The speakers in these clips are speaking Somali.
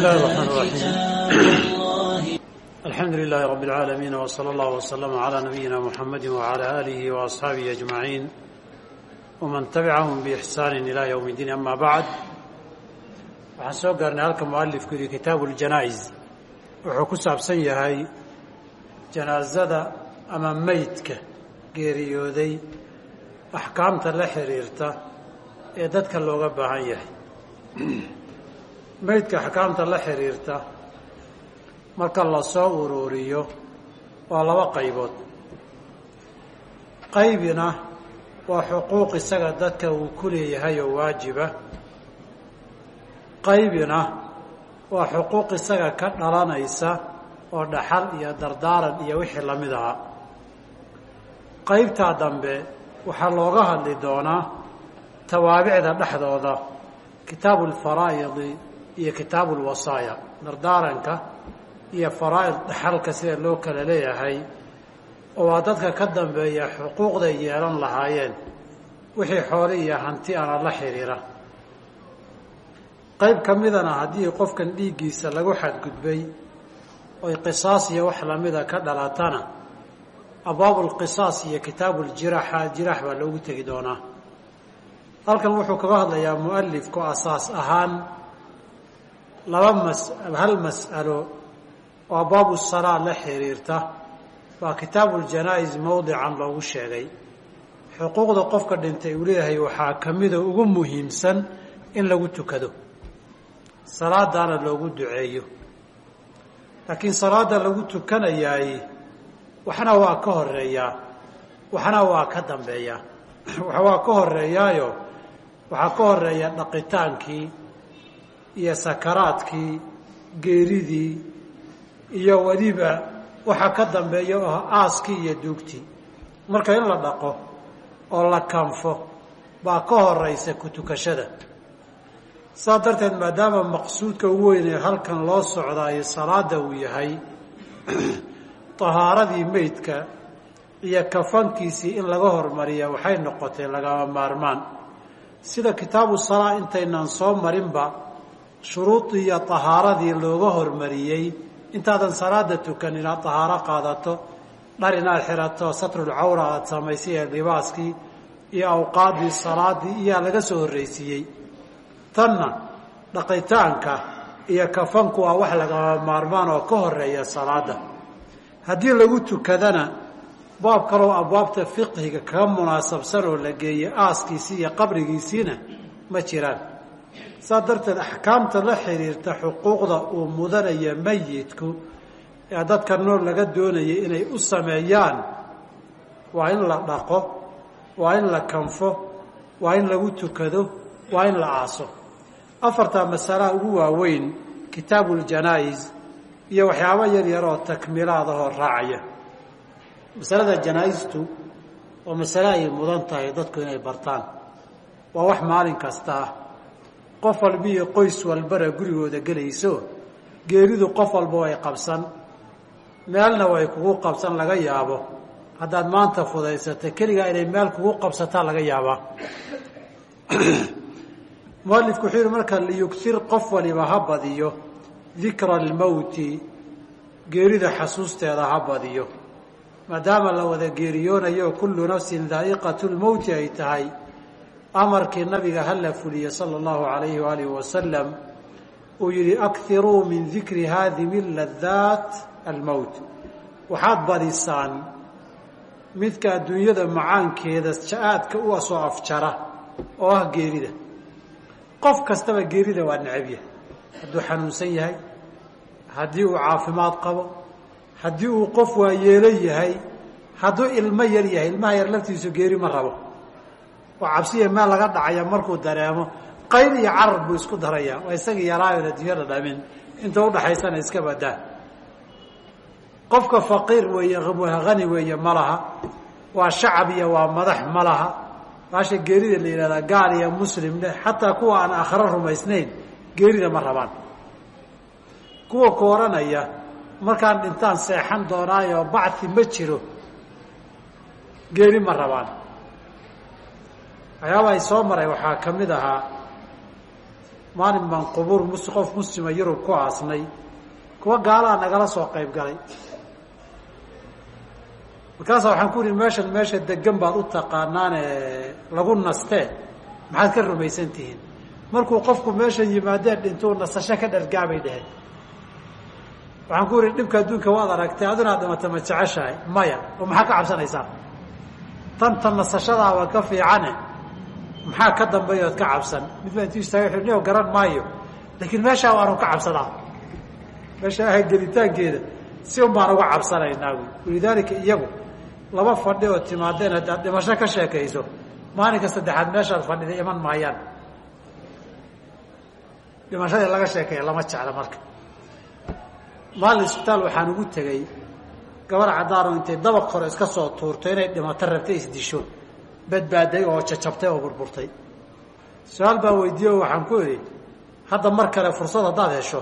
الله الرحمن الرحيم الحمد لله رب العالمين وصلى الله وسلم على نبينا محمد وعلى آله وأصحابه أجمعين ومن تبعهم بإحسان إلى يوم الدين أما بعد waxaan soo gaarnay halka mualifku yihi kitaabu ljanaa'iz wuxuu ku saabsan yahay janaasada ama meydka geeriyooday axkaamta la xiriirta ee dadka looga baahan yahay meydka axkaamta la xiriirta marka la soo uruuriyo waa laba qaybood. Qaybina waa xuquuq isaga dadka uu ku leeyahay oo waajiba. Qaybina waa xuquuq isaga ka dhalanaysa oo dhaxal iyo dardaaran iyo wixii la mid ahaa qaybtaa dambe waxaa looga hadli doonaa tawaabicda dhexdooda kitaabu lfaraa'idi iyo kitaabu lwasaaya dardaaranka iyo faraa'id dhaxalka sida loo kala leeyahay oo waa dadka ka dambeeya xuquuqday yeelan lahaayeen wixii xoole iyo hanti ana la xidhiira qayb ka midana haddii qofkan dhiiggiisa lagu xadgudbay oy qisaas iyo wax lamida ka dhalatana abwaabulqisaas iyo kitaabuljiraaxa jiraax baa loogu tegi doonaa. Halkan wuxuu kaga hadlayaa mualifku asaas ahaan laba mas hal mas'alo oo abwaabu salaa la xiriirta baa kitaabuljanaa'is mowdican loogu sheegay. Xuquuqda qofka dhintay uu leeyahay waxaa ka mida ugu muhiimsan in lagu tukado. Salaadaana loogu duceeyo. Laakiin salaada lagu tukanayaay waxna waa ka horeeyaa waxna waa ka dambeeyaa waa ka horeeyaayo waxaa ka horreeya dhaqitaankii iyo sakaraadkii geeridii iyo weliba waxaa ka dambeeya oo ah aaskii iyo duugtii marka in la dhaqo oo la kanfo baa ka horeysa ku tukashada saa darteed maadaama maqsuudka ugu weynee halkan loo socdaayo salaada uu yahay tahaaradii meydka iyo kafankiisii in laga hormariya waxay noqotay lagama maarmaan. Sida kitaabu salaa intaynaan soo marinba shuruudii iyo tahaaradii looga hormariyey intaadan salaada tukan inaad tahaaro qaadato dhar inaad xirato satrulcawra aada samaysay ee libaaskii iyo awqaaddii salaadii iyaa laga soo horreysiiyey tanna dhaqitaanka iyo kafanku waa wax lagama maarmaan oo ka horreeya salaada. Haddii lagu tukadana baab kaloo abwaabta fiqhiga kaga munaasabsan oo la geeyey aaskiisii iyo qabrigiisiina ma jiraan saa darteed axkaamta la xiriirta xuquuqda uu mudanaya meyidku ee dadka nool laga doonayay inay u sameeyaan waa in la dhaqo waa in la kanfo waa in lagu tukado waa in la aaso. Afartaa masalaha ugu waaweyn kitaabuljanaa'is iyo waxyaabo yar yar oo takmilaad raacaya. Masalada janaa'istu oo masale ay mudan tahay dadku inay bartaan. Waa wax maalin kasta ah qof walba iyo qoys walbana gurigooda gelayso geeridu qof walba way qabsan. Meelna way kugu qabsan laga yaabo. Haddaad maanta fudaysata keligaa inay meel kugu qabsataa laga yaabaa. Mualifku wuxuu yihi marka liyugtir qof waliba ha badiyo dikra almowti geerida xasuusteeda ha badiyo. Maadaama la wada geeriyoonayo kullu nafsin daa'iqatu lmowti ay tahay amarkii nabiga hala fuliye sala allahu alayhi waalihi wasalam uu yihi akiruu min dikri haadimi ladaat almowt waxaad badisaan midka adduunyada macaankeeda ja-aadka u soo afjara oo ah geerida. Qof kastaba geerida waa necabya hadduu xanuunsan yahay haddii uu caafimaad qabo haddii uu qof waayeelo yahay hadduu ilmo yar yahay ilmaha yar laftiisu geeri ma rabo oo cabsiya meel laga dhacaya markuu dareemo qayl iyo carar buu isku daraya waa isagii yaraayon adduunyada dhamin inta udhaxaysana iska badaa qofka faqiir weeye hani weeye ma laha. Waa shacab iyo waa madax ma laha. Baasha geerida la yidhahdaa gaal iyo muslimne xataa kuwa aan aakhiro rumaysnayn geerida ma rabaan. Kuwa ku odhanaya markaan dhintaan seexan doonaayo bacthi ma jiro geeri ma rabaan waxyaaba ay soo maray waxaa ka mid ahaa maalin baan qubuur mus qof muslima yurub ku aasnay kuwa gaalaa nagala soo qayb galay. Markaasa waxaan ku ihi meeshan meesha degan baad u taqaanaane lagu nastee maxaad ka rumaysan tihiin. Markuu qofku meesha yimaadeen dhintuu nasasho ka dhargaabay dheheen waxaan ku ihi dhibka adduunka waad aragtay adinaad dhimata ma jeceshahay? Maya oo maxaa ka cabsanaysaa? Tanta nasashadaaba ka fiicane maxaa ka dambeeya ka cabsan? Mid baa intuu istaagay nio garan maayo. Laakiin meeshaa waanu ka cabsadaa meesha aha gelitaankeeda si un baan uga cabsanaynaa walidaalika iyagu laba fadhi oo timaadeen haddaad dhimasho ka sheekayso maalinka saddexaad meeshaad fadhida iman maayaan. Dhimashadii laga sheekeeya lama jecla marka. Maalin isbitaal waxaan ugu tegey gabar caddaano intay dabaq hore iska soo tuurto inay dhimato rabtay isdisho badbaaday oo jajabtay oo burburtay. Su'aal baan weydiiye waxaan ku idhi hadda mar kale fursad haddaad hesho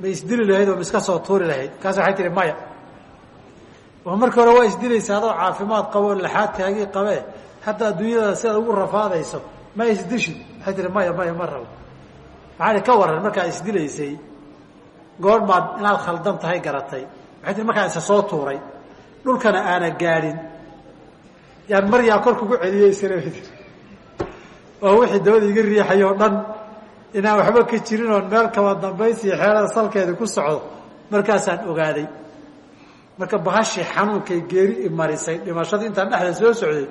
ma isdili lahayd oo ma iska soo tuuri lahayd. Kaas waxay tihi maya. Oo marka hore waa isdilaysa adoo caafimaad qabo o laxaad taagii qabee hadda adduunyada sidaad ugu rafaadayso ma isdishid waxay tihi maya maya ma rabo. Maxaa ka waran markaad isdilaysay goor baad inaad khaldan tahay garatay. Waxay tii markaan isa soo tuuray dhulkana aana gaadhin yaan maryaa kor kugu celiyeysana oo wixii. Dabada iga riixay oo dhan. Inaan waxba ka jirin oon meel kaba dambaysiyo xeelada salkeeda ku socdo markaasaan ogaaday. Marka bahashii xanuunkay geeri imarisay dhimashadii intaan dhexda soo socday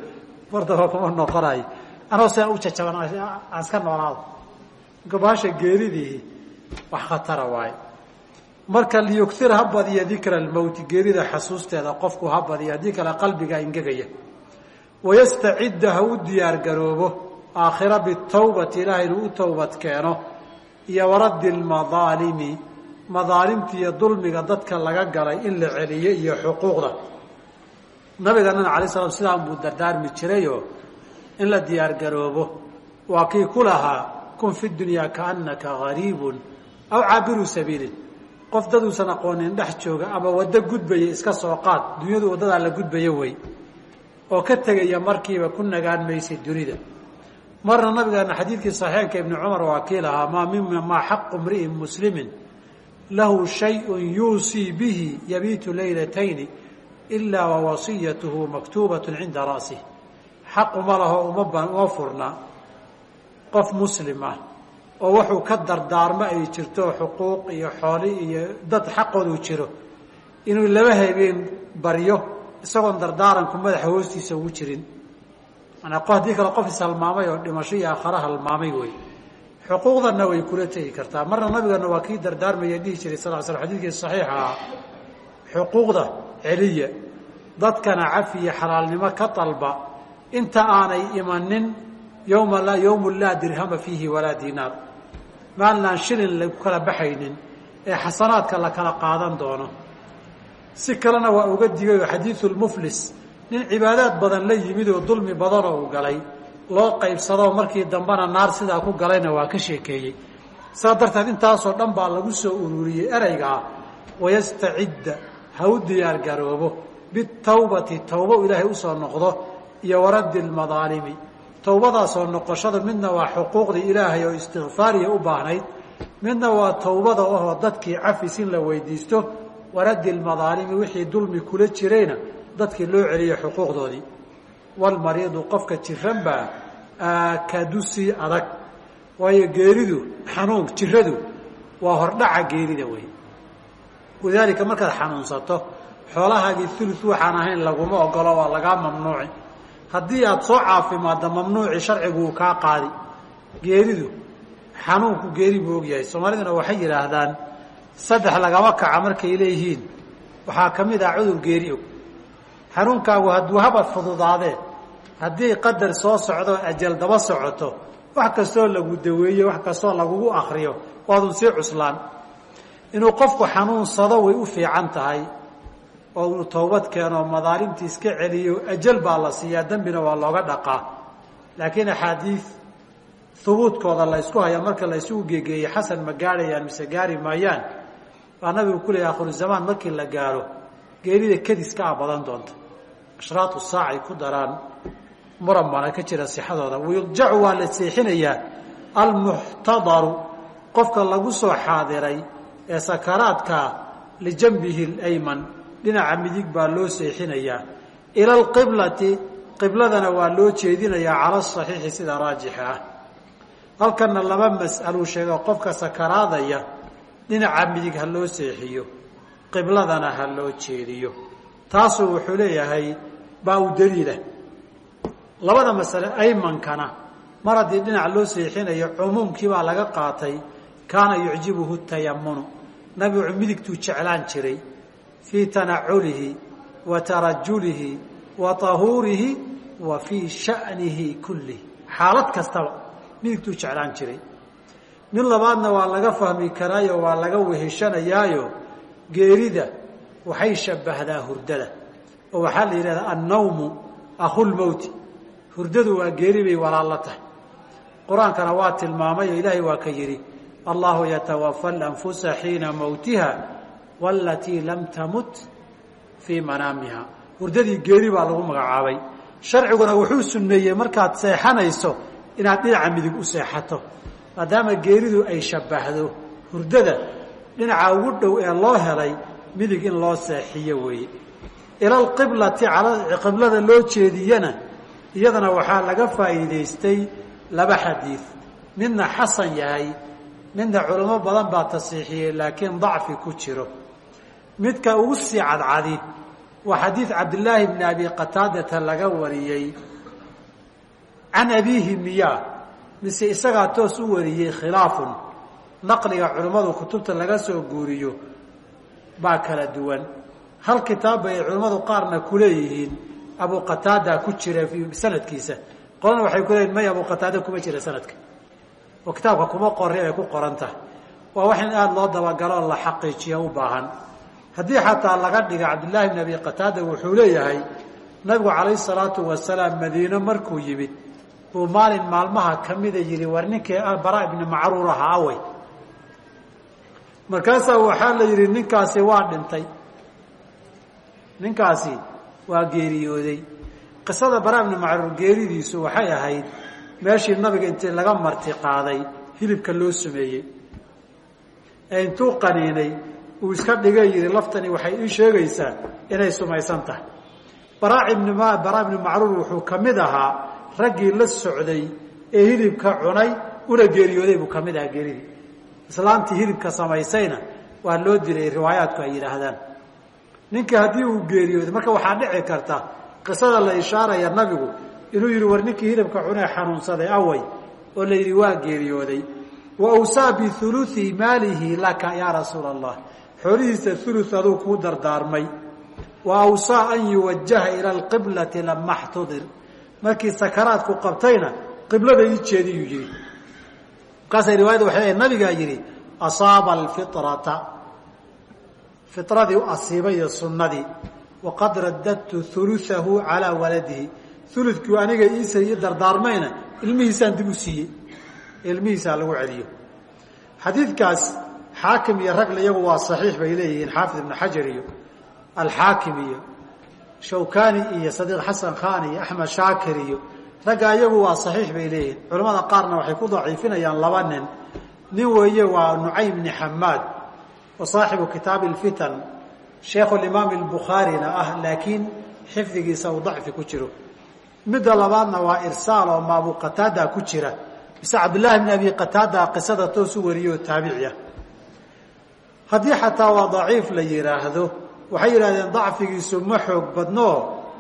mardaba kuma noqonayo anoo sidaa u jajaban aan iska noolaado. Marka bahasha geeridii wax khatara waayo marka liyugir ha badiya dikra almowti geerida xasuusteeda qofku ha badiya haddii kale qalbiga ingegaya wayastacida ha u diyaar garoobo aakhira bitawbati ilaahay inuu u towbad keeno iyo waraddi lmadaalimi madaalimta iyo dulmiga dadka laga galay in la celiyo iyo xuquuqda nabiganana alay slam sidaan buu dardaarmi jirayoo in la diyaar garoobo waa kii ku lahaa kun fi dunyaa kaanaka gariibun aw caabiru sabiilin qof daduusan aqoonin dhex jooga ama waddo gudbaya iska soo qaad dunyadu waddadaa la gudbaya wey oo ka tegaya markiiba ku nagaan maysay dunida. Marna nabigeena xadiidkii saxiixka ibni cumar waa kii lahaa maa mimaa xaqu mri'in muslimin? Lahu shayun yuusii bihi yabiitu laylatayni ilaa wawasiyatuhu maktuubat cinda ra'sih laho uma uma furna qof muslim ah oo wuxuu ka dardaarmo ay jirto xuquuq iyo xooli iyo dad xaqoodu jiro inuu laba habeen baryo isagoon dardaaranku madaxa hoostiisa ugu jirin. Haddii kale qof ishalmaamay oo dhimasho iyo aakhara halmaamay wey xuquuqdanna way kula tegi kartaa. Marna nabigana waa kii dardaarmaya dhihi jiray sal l slam xadidkii saxiixa ah. Xuquuqda celiya. Dadkana cafiya xalaalnimo ka dalba inta aanay imanin yowma laa yowmu laa dirhama fiihi walaa diinaar maalinaan shilin kala baxaynin. Ee xasanaadka la qaadan doono si kalena waa uga digay oo xadiidu lmuflis nin cibaadaad badan la yimid oo dulmi badanoo uu galay loo qaybsadoo markii dambena naar sidaa ku galayna waa ka sheekeeyey. Saa darteed intaasoo dhan baa lagu soo ururiyey ereyga ah wayastacidda ha u diyaar garoobo bitawbati tawbo ilaahay u soo noqdo iyo waraddi lmadaalimi towbadaasoo noqoshada midna waa xuquuqdii ilaahay oo istikfaariya u baahnayd midna waa towbada ahoo dadkii cafis in la weydiisto waraddi lmadaalimi wixii dulmi kula jirayna dadkii loo celiyo xuquuqdoodii. Walmariidu qofka jiran baa aakadu sii adag. Waayo geeridu xanuun jiradu waa hordhaca geerida wey walidaalika markaad xanuunsato xoolahaagii ulu waxaan ahayn laguma ogolo waa lagaa mamnuuci. Haddii aada soo caafimaadda mamnuuci sharcigu uu kaa qaadi. Geeridu xanuunku geeri buu ogyahay. Soomaaliduna waxay yidhaahdaan saddex lagama kaca markay leeyihiin. Waxaa ka mid ah cudur geeri og. Xanuunkaagu hadduu habad fududaadee haddii qadar soo socdo ajal daba socoto wax kastoo lagu daweeyo wax kastoo lagugu akriyo waadun sii cuslaan. Inuu qofku xanuunsado way u fiican tahay. Oo uu toobad keeno madaalimtii iska celiyo ajal baa la siiyaa dembina waa looga dhaqaa. Laakiin axaadiid hubuudkooda la ysku hayaa marka la isugu geegeeyey xasan ma gaadhayaan mise gaari maayaan baa nabigu ku leeyay akhiru zamaan markii la gaaro geerida kadiska ah badan doonta. Ashraatu saacay ku daraan muran baana ka jira sixadooda. Wayurjacu waa la seexinayaa almuxtadaru qofka lagu soo xaadiray ee sakaraadkaa lijambihi اlayman dhinaca midig baa loo seexinayaa ila alqiblati qibladana waa loo jeedinayaa cala asaxiixi sida raajixa ah. Halkana laba mas'aluu sheego qofka sakaraadaya dhinaca midig ha loo seexiyo qibladana ha loo jeediyo. Taasuu wuxuu leeyahay baa u daliila. Labada masale aymankana mar haddii dhinac loo seexinayo cumuumkii baa laga qaatay kaana yucjibuhu tayamunu nabigu midigtuu jeclaan jiray fii tanaculihi wa tarajulihi wa tahuurihi wa fii sha'nihi kullihi. Xaalad kastaba midigtuu jeclaan jiray mid labaadna waa laga fahmi karaayo waa laga weheshanayaayo geerida. Waxay shabbahdaa hurdada. Oo waxaa la yidhahdaa annawmu akhulmowti hurdadu waa geeri bay walaalla tahay. Qur'aankana waa tilmaamay oo ilaahay waa ka yidhi allahu yatawafa alanfusa xiina mowtiha walatii lam tamut fii manaamiha. Hurdadii geeri baa lagu magacaabay. Sharciguna wuxuu sunneeyey markaad seexanayso inaad dhinaca midig u seexato maadaama geeridu ay shabbahdo hurdada dhinaca ugu dhow ee loo helay midig in loo seexiyo weeye ila alqiblati qiblada loo jeediyana iyadana waxaa laga faa'iidaystay laba xadiid midna xasan yahay midna culamo badan baa tasiixiyey laakiin dacfi ku jiro. Midka ugu sii cadcadi waa xadiid cabdillaahi bni abi qataadata laga wariyey can abiihi miyaa mise isagaa toos u wariyey khilaafun. Naqliga culimmadu kutubta laga soo guuriyo baa kala duwan. Hal kitaab bay culimmadu qaarna ku leeyihiin. Abu qataada ku jira sanadkiisa. Qolana waxay ku leeyihiin may abu qataada kuma jira sanadka? Oo kitaabka kuma qori ay ku qoran waa wax in aada loo dabagalo la xaqiijiyo u baahan. Haddii xataa laga dhiga cabdillaahi bn abi qataada wuxuu leeyahay nabigu calayhi salaatu wasalaam madiino markuu yimid buu maalin maalmaha kamida yihi war ninkii bara ibni macruur aha awey markaasaa waxaa la yidhi ninkaasi waa dhintay. Ninkaasi waa geeriyooday. Qisada bara ibni macruur geeridiisu waxay ahayd meeshii nabiga intii laga marti qaaday hilibka loo sameeyey ee intuu qaniinay uu iska dhigay yihi laftani waxay ii sheegaysaa inay sumaysan tahay. Bara ibn bara ibni macruur wuxuu ka mid ahaa raggii la socday ee hilibka cunay una geeriyooday buu ka mid ahaa geeridii islaamtii hilibka samaysayna waa loo dilay riwaayaadku ay yidhaahdaan. Ninkii haddii uu geeriyooday marka waxaa dhici karta qisada la ishaaraya nabigu inuu yidhi war ninkii hilibka cunee xanuunsaday awey oo la yidhi waa geeriyooday. Wa awsaa biuluii maalihi laka yaa rasuula allah xoolihiisa ulu aduu kuu dardaarmay. Wa awsaa an yuwajaha ila alqiblati lama xtudir markii sakaraadku qabtayna qiblada ii jeediyuu yihi markaasay riwaayada waxay nabigaa yidhi asaaba alfitrata. Firadii u asiibay iyo sunnadii. Waqad radadtu uluahu calaa waladihi. Uludkii aniga iisa ii dardaarmayna ilmihiisaan dib u siiyey. Ilmihiisaa lagu celiyo. Xadiidkaas xaakim iyo ragle iyagu waa saxiix bay leeyihiin xaafid ibnu xajar iyo alxaakim iyo shawkani iyo sadiiq xasan khan iyo axmed shaakir iyo raggaa iyagu waa saxiix bay leeyihiin. Culamada qaarna waxay ku daciifinayaan laba nin. Nin weeye waa nucaym bni xamaad wa saaxibu kitaabi lfitan sheikhu imaam albukhaarina ah laakiin xifdigiisa uu dacfi ku jiro. Midda labaadna waa irsaal oo maabu qataada ku jira. Mise cabdillaahi bni abi qataada qisada toos u wariyo oo ah. Haddii xataa waa daciif la yidhaahdo waxay yidhahdeen dacfigiisu ma xoog badnoo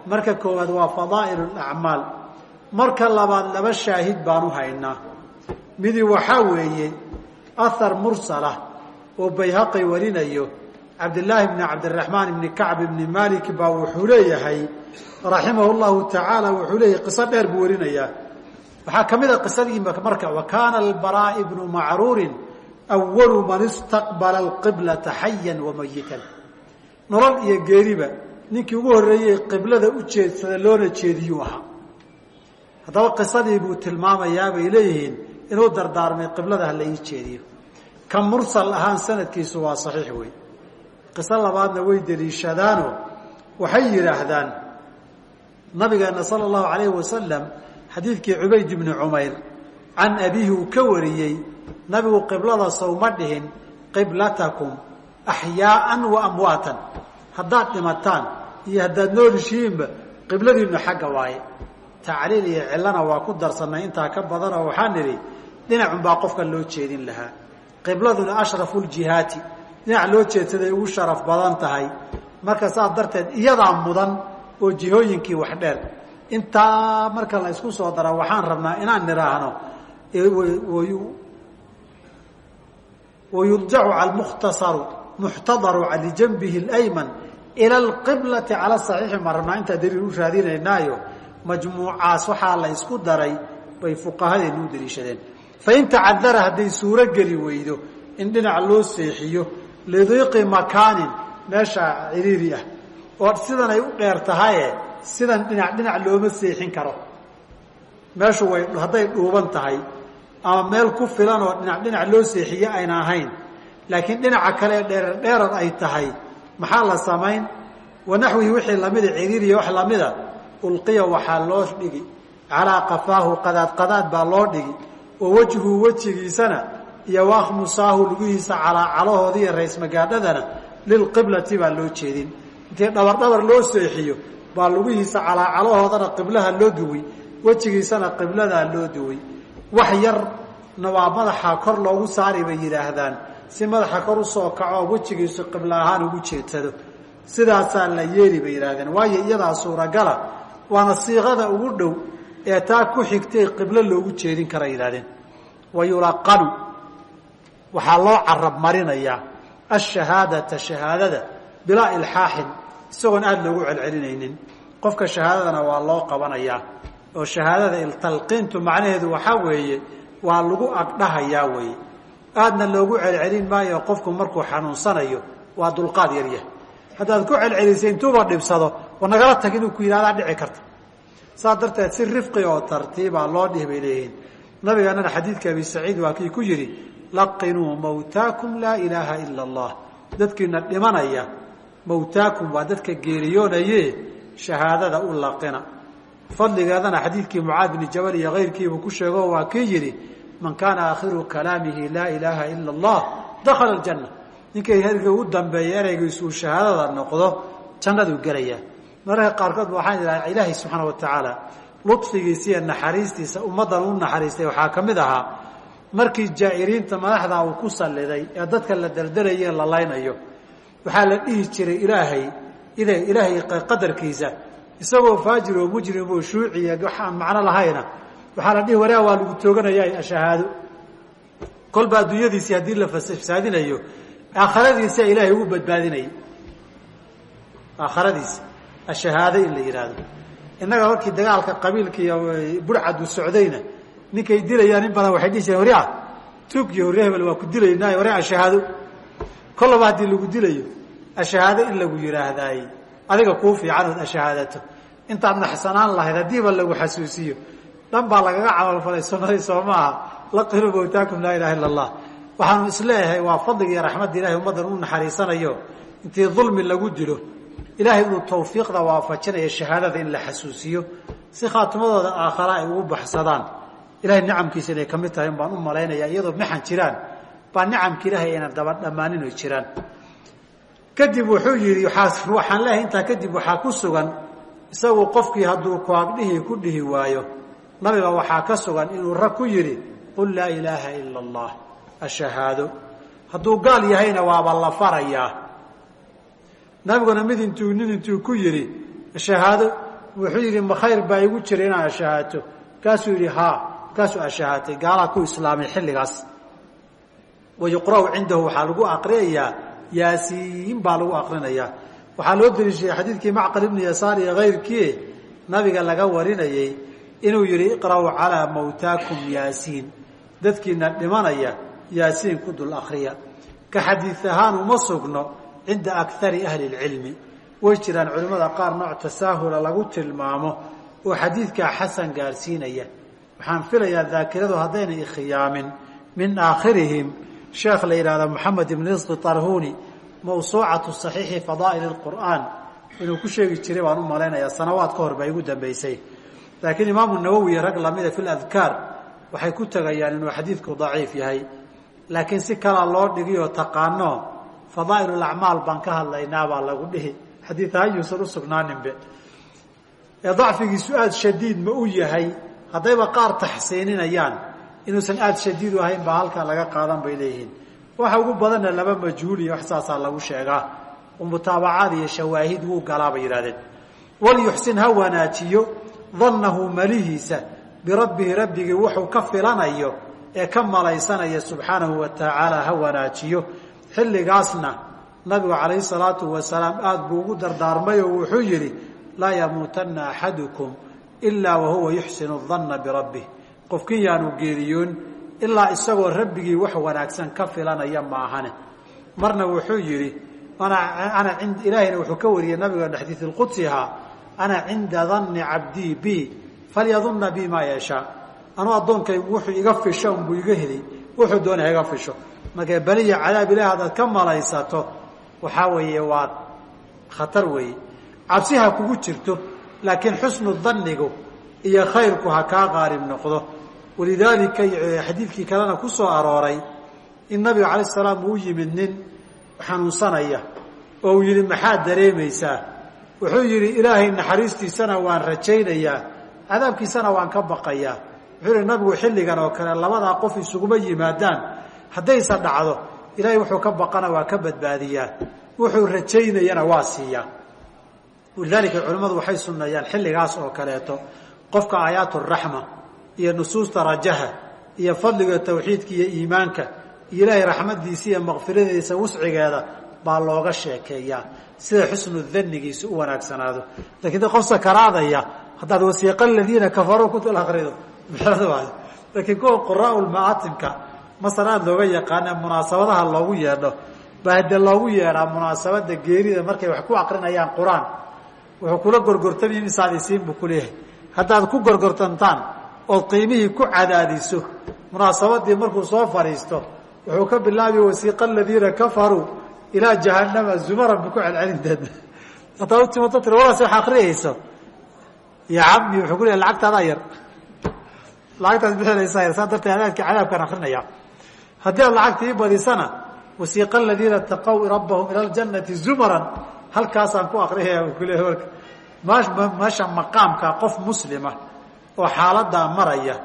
marka koowaad waa fadaa'il acmaal marka labaad laba shaahid baan u haynaa. Midi waxaa weeye ahar mursalah oo bayhaqi warinayo cabdillaahi bni cabdiraxmaan ibni kacb ibni malik baa wuxuu leeyahay raximah llahu tacaala wuxuu leeyahay qiso dheer buu warinayaa. Waxaa ka mid a qisadii marka wa kaana albaraa ibnu macruurin awalu man istaqbala alqiblata xayan wa mayitan nolol iyo geeriba. Ninkii ugu horreeyey qiblada u jeedsada loona jeediyuu ahaa haddaba qisadii buu tilmaamayaa bay leeyihiin inuu dardaarmay qiblada ha la ii jeediyo. Ka mursal ahaan sanadkiisu waa saxiix wey qiso labaadna way deliishadaanoo waxay yidhaahdaan nabigeena sala allahu calayhi wasalam xadiidkii cubayd ibni cumayr can abiihi uu ka wariyey nabigu qiblada sawma dhihin qiblatakum axyaaan wa amwaatan haddaad dhimataan iyo haddaad noolishihiinba qibladiinu xagga waaye tacliil iyo cillana waa ku darsanay intaa ka badanoo waxaan nidhi dhinacunbaa qofka loo jeedin lahaa qibladuna ashrafu ljihaati dhinac loo jeedsaday ugu sharaf badan tahay marka saas darteed iyadaa mudan oo jihooyinkii wax dheer intaa marka la isku soo dara waxaan rabnaa inaan nidhaahno wayurjacu almukhtasaru muxtadaru lijanbihi اlayman ila alqiblati cala saxiixi. Maan rabnaa intaa daliil u raadinaynaayo? Majmuucaas waxaa la isku daray bay fuqahadeenu u daliishadeen fain tacadara hadday suuro geli weydo in dhinac loo seexiyo lidiiqi makaanin meesha ciriiri ah oo sidanay u dheer tahaye sidan dhinac dhinac looma seexin karo. Meeshu way hadday dhuuban tahay ama meel ku filan oo dhinac loo seexiye ayna ahayn laakiin dhinaca kale dheerar ay tahay. Maxaa la samayn? Wanaxwihi wixii lamida ciriiriya wax lamida. Ulqiya waxaa loo dhigi. Calaa qafaahu qadaad qadaad baa loo dhigi. Wa wejhu wejigiisana iyo wakhmusaahu lugihiisa calaa calahoodi iyo raysmagaadhadana lilqiblati baa loo jeedin. Intii dhabar dhabar loo seexiyo baa lugihiisa calaa calahoodana qiblaha loo duway wejigiisana qibladaa loo duway wax yarna waa madaxa kor loogu saari bay yidhaahdaan si madaxa kor u soo kacoo wejigiisu qibla ahaan ugu jeedsado sidaasaa la yeeli bay yidhahdeen waayo iyadaa suuragala waana siiqada ugu dhow ee taa ku xigtay qiblo loogu jeedin kara yidhahdeen wa yulaqanu waxaa loo carab marinayaa ashahaadata shahaadada bilaa ilxaaxin isagoon aada loogu celcelinaynin. Qofka shahaadadana waa loo qabanayaa oo shahaadada talqiintu macnaheedu waxaa weeye waa lagu agdhahayaa weeye aadna loogu celcelin maayo qofku markuu xanuunsanayo waa dulqaad yaryah haddaad ku celcelisay intuuba dhibsado wa nagala tag inuu ku yidhahdaa dhici karta. Saas darteed si rifqi oo tartiibaa loo dhih bay leeyihiin. Nabigaanana xadiidka abi saciid waa kii ku yidhi laqinuu mawtaakum laa ilaaha ila allah. Dadkiina dhimanaya mawtaakum waa dadka geeriyoonaye shahaadada u laqina. Fadligeedana xadiidkii mucaad bni jabal iyo kayrkiibuu ku sheego waa kii yidhi man kaana aakhiru kalaamihi laa ilaaha ila allah dakhala aljanna. Ninkay herga u dambeeya ereygiisuu shahaadada noqdo jannaduu gelaya mararka qaarkood waxaan idhaha ilaahay subxaana wa tacaala ludfigiisa iyo naxariistiisa ummaddan u naxariistay waxaa ka mid ahaa markii jaa'iriinta madaxda uu ku salliday ee dadka la daldalaye la laynayo waxaa la dhihi jiray ilaahay ida ilaahay qadarkiisa isagoo faajir oo mujrim oo shuuciya wax aan macno lahayna waxaa la dhihi waraa waa lagu tooganaya ashahaado. Kolba adduunyadiisii haddii la fasaadinayo aakhiradiisa ilaahay ugu badbaadinayay. Aakhiradiisa ashahaado in la yidhaahdo innaga markii dagaalka qabiilka iyo burcadu socdayna ninkay dilayaan in badan waxay dhihi jireen wari ah tuug iyo hore hebel waa ku dilaynaayo wari ashahaado. Kollaba haddii lagu dilayo ashahaado in lagu yidhaahdaay adiga kuu fiican ood ashahaadato. Intaad naxsanaan lahayd haddiiba lagu xasuusiyo dhan baa lagaga camalfalay sunnadii soo maaha laqinuu mawtaakum laa ilaha illa allah waxaanu is leeyahay waa fadliga iyo raxmadda ilahay ummaddan u naxariisanayo. Intii dulmi lagu dilo ilaahay inuu tawfiiqda waafajinayo shahaadada in la xasuusiyo si khaatimadooda aakhara ay ugu baxsadaan. Ilahay nicamkiisa inay ka mid tahay un baan u malaynaya iyadoo maxan jiraan. Baa nicamka ilaahay ayna daba dhammaanin oy jiraan. Kadib wuxuu yidhi waxaan leeyahay intaa kadib waxaa ku sugan isagu qofkii hadduu kuagdhihii ku dhihi waayo nabiga waxaa ka sugan inuu rag ku yidhi qul laa ilaaha ila allah ashahaado. Hadduu gaal yahayna waaba la farayaa nabiguna mid intuu nin intuu ku yidhi ashahaado wuxuu yidhi ma khayr baa igu jira inaan ashahaato. Kaasuu yidhi haa kaasuu ashahaatay gaalaa ku islaamay xilligaas. Wa cindahu waxaa lagu aqriyayaa yaasiin baa lagu aqrinayaa waxaa loo deliishaday xadiidkii macqal ibni yasaar iyo kayrkii nabiga laga warinayey inuu yidhi iqra'uu calaa mawtaakum yaasiin. Dadkiina dhimanaya yaasiin ku dul akriya ka xadiid ahaan uma sugno cinda akari ahli lcilmi way jiraan culimmada qaar nooc tasaahula lagu tilmaamo oo xadiidkaa xasan gaarsiinaya. Waxaan filayaa daakiradu haddayna ikhiyaamin min aakhirihim sheekh la yidhahda moxamed ibn isqi tarhuni mawsuucatu saxiixi fadaa'il qur'aan. Inuu ku sheegi jiray baan u malaynayaa sanawaad ka hor baa igu dambaysay laakiin imaamu nawowi rag lamida fi ladkaar waxay ku tegayaan inuu xadiidku daciif yahay. Laakiin si kalaa loo dhigiyoo taqaano fadaa'il acmaal baan ka hadlaynaa baa lagu dhihi. Xadiid hayuusan u sugnaaninbe. Ee dacfigiisu aada shadiid ma u yahay haddayba qaar taxsiininayaan. Inuusan aada shadiid u ahayn baa halkan laga qaadan bay leeyihiin. Waxa ugu badanna laba majhuul iyo wax saasaa lagu sheegaa. Oo mutaabacaad iyo shawaahid wuu galaa bay yidhahdeen walyuxsin ha wanaajiyo dannahu malihiisa birabbihi rabbigii wuxuu ka filanayo ee ka malaysanaya subxaanahu wa tacaala ha wanaajiyo. Xilligaasna nabigu calayhi salaatu wasalaam aada buu ugu dardaarmay oo wuxuu yidhi laa yamuutanna axadukum ilaa wahuwa yuxsinu danna birabbih. Qofkin yaanu geeriyoon ilaa isagoo rabbigii wax wanaagsan ka filanaya ma ahane. Marna wuxuu yidhi ana ilaahayna wuxuu ka wariyey nabiga xadiid lqudsiha ana cinda danni cabdii bi falyadunna bi maa yashaa anuu addoonkaygu wuxuu iga fisho unbuu iga heli. Wuxuu doonaya iga fisho. Marka beliya cadaab ilaah hadaad ka malaysato waxaa weeye waa khatar weeye. Cabsi ha kugu jirto laakiin xusnu dannigu iyo khayrku ha kaa qaalib noqdo. Walidaalika xadiidkii kalena ku soo arooray in nabiga calayh salaam uu yimid nin xanuunsanaya oo uu yidhi maxaad dareemaysaa wuxuu yidhi ilaahay naxariistiisana waan rajaynayaa cadaabkiisana waan ka baqayaa. Wuxuu yihi nabigu xilligan oo kale labadaa qof isuguma yimaadaan. Haddaysa dhacdo ilaahay wuxuu ka baqana waa ka badbaadiyaa. Wuxuu rajaynayana waa siiyaa. Walidaalika culimmadu waxay sunneeyaan xilligaas oo kaleeto. Qofka aayaat raxma iyo nusuusta rajaha iyo fadliga tawxiidka iyo iimaanka iyo ilaahay raxmadiisa iyo makfiradiisa wuscigeeda baa looga sheekeeyaa sida xusnu danigiisa u wanaagsanaado. Lakiin da qof sakaraadaya haddaad wasiiqa aladiina kafaruu ku dul akrido laakiin kuwa qoraa maatimka masar aada looga yaqaane munaasabadaha loogu yeedho baa hade loogu yeedhaa munaasabada geerida markay wax ku akrinayaan qur'aan wuxuu kula gorgortamay misaadisiin buu kuleeyahay haddaad ku gorgortantaan ood qiimihii ku cadaadiso munaasabadii markuu soo fadhiisto wuxuu ka bilaabi wasiiqa aladiina kafaruu ilaa jahanama zumaran bu ku celcelinteed hataa utimato tir walaas wax akriyayso ya cami wuxuu ku leeya lacagtaadaa yar. Lacagtaad bixinaysaa yar saa darteed adaadka cadaabkaan akrinaya haddii aad lacagta ii badisana wasiiqa aladiina taqow rabbahum ila ljannati zumaran halkaasaan ku akriyaya ku leeya marka meesha maqaamka qof muslima oo xaaladaa maraya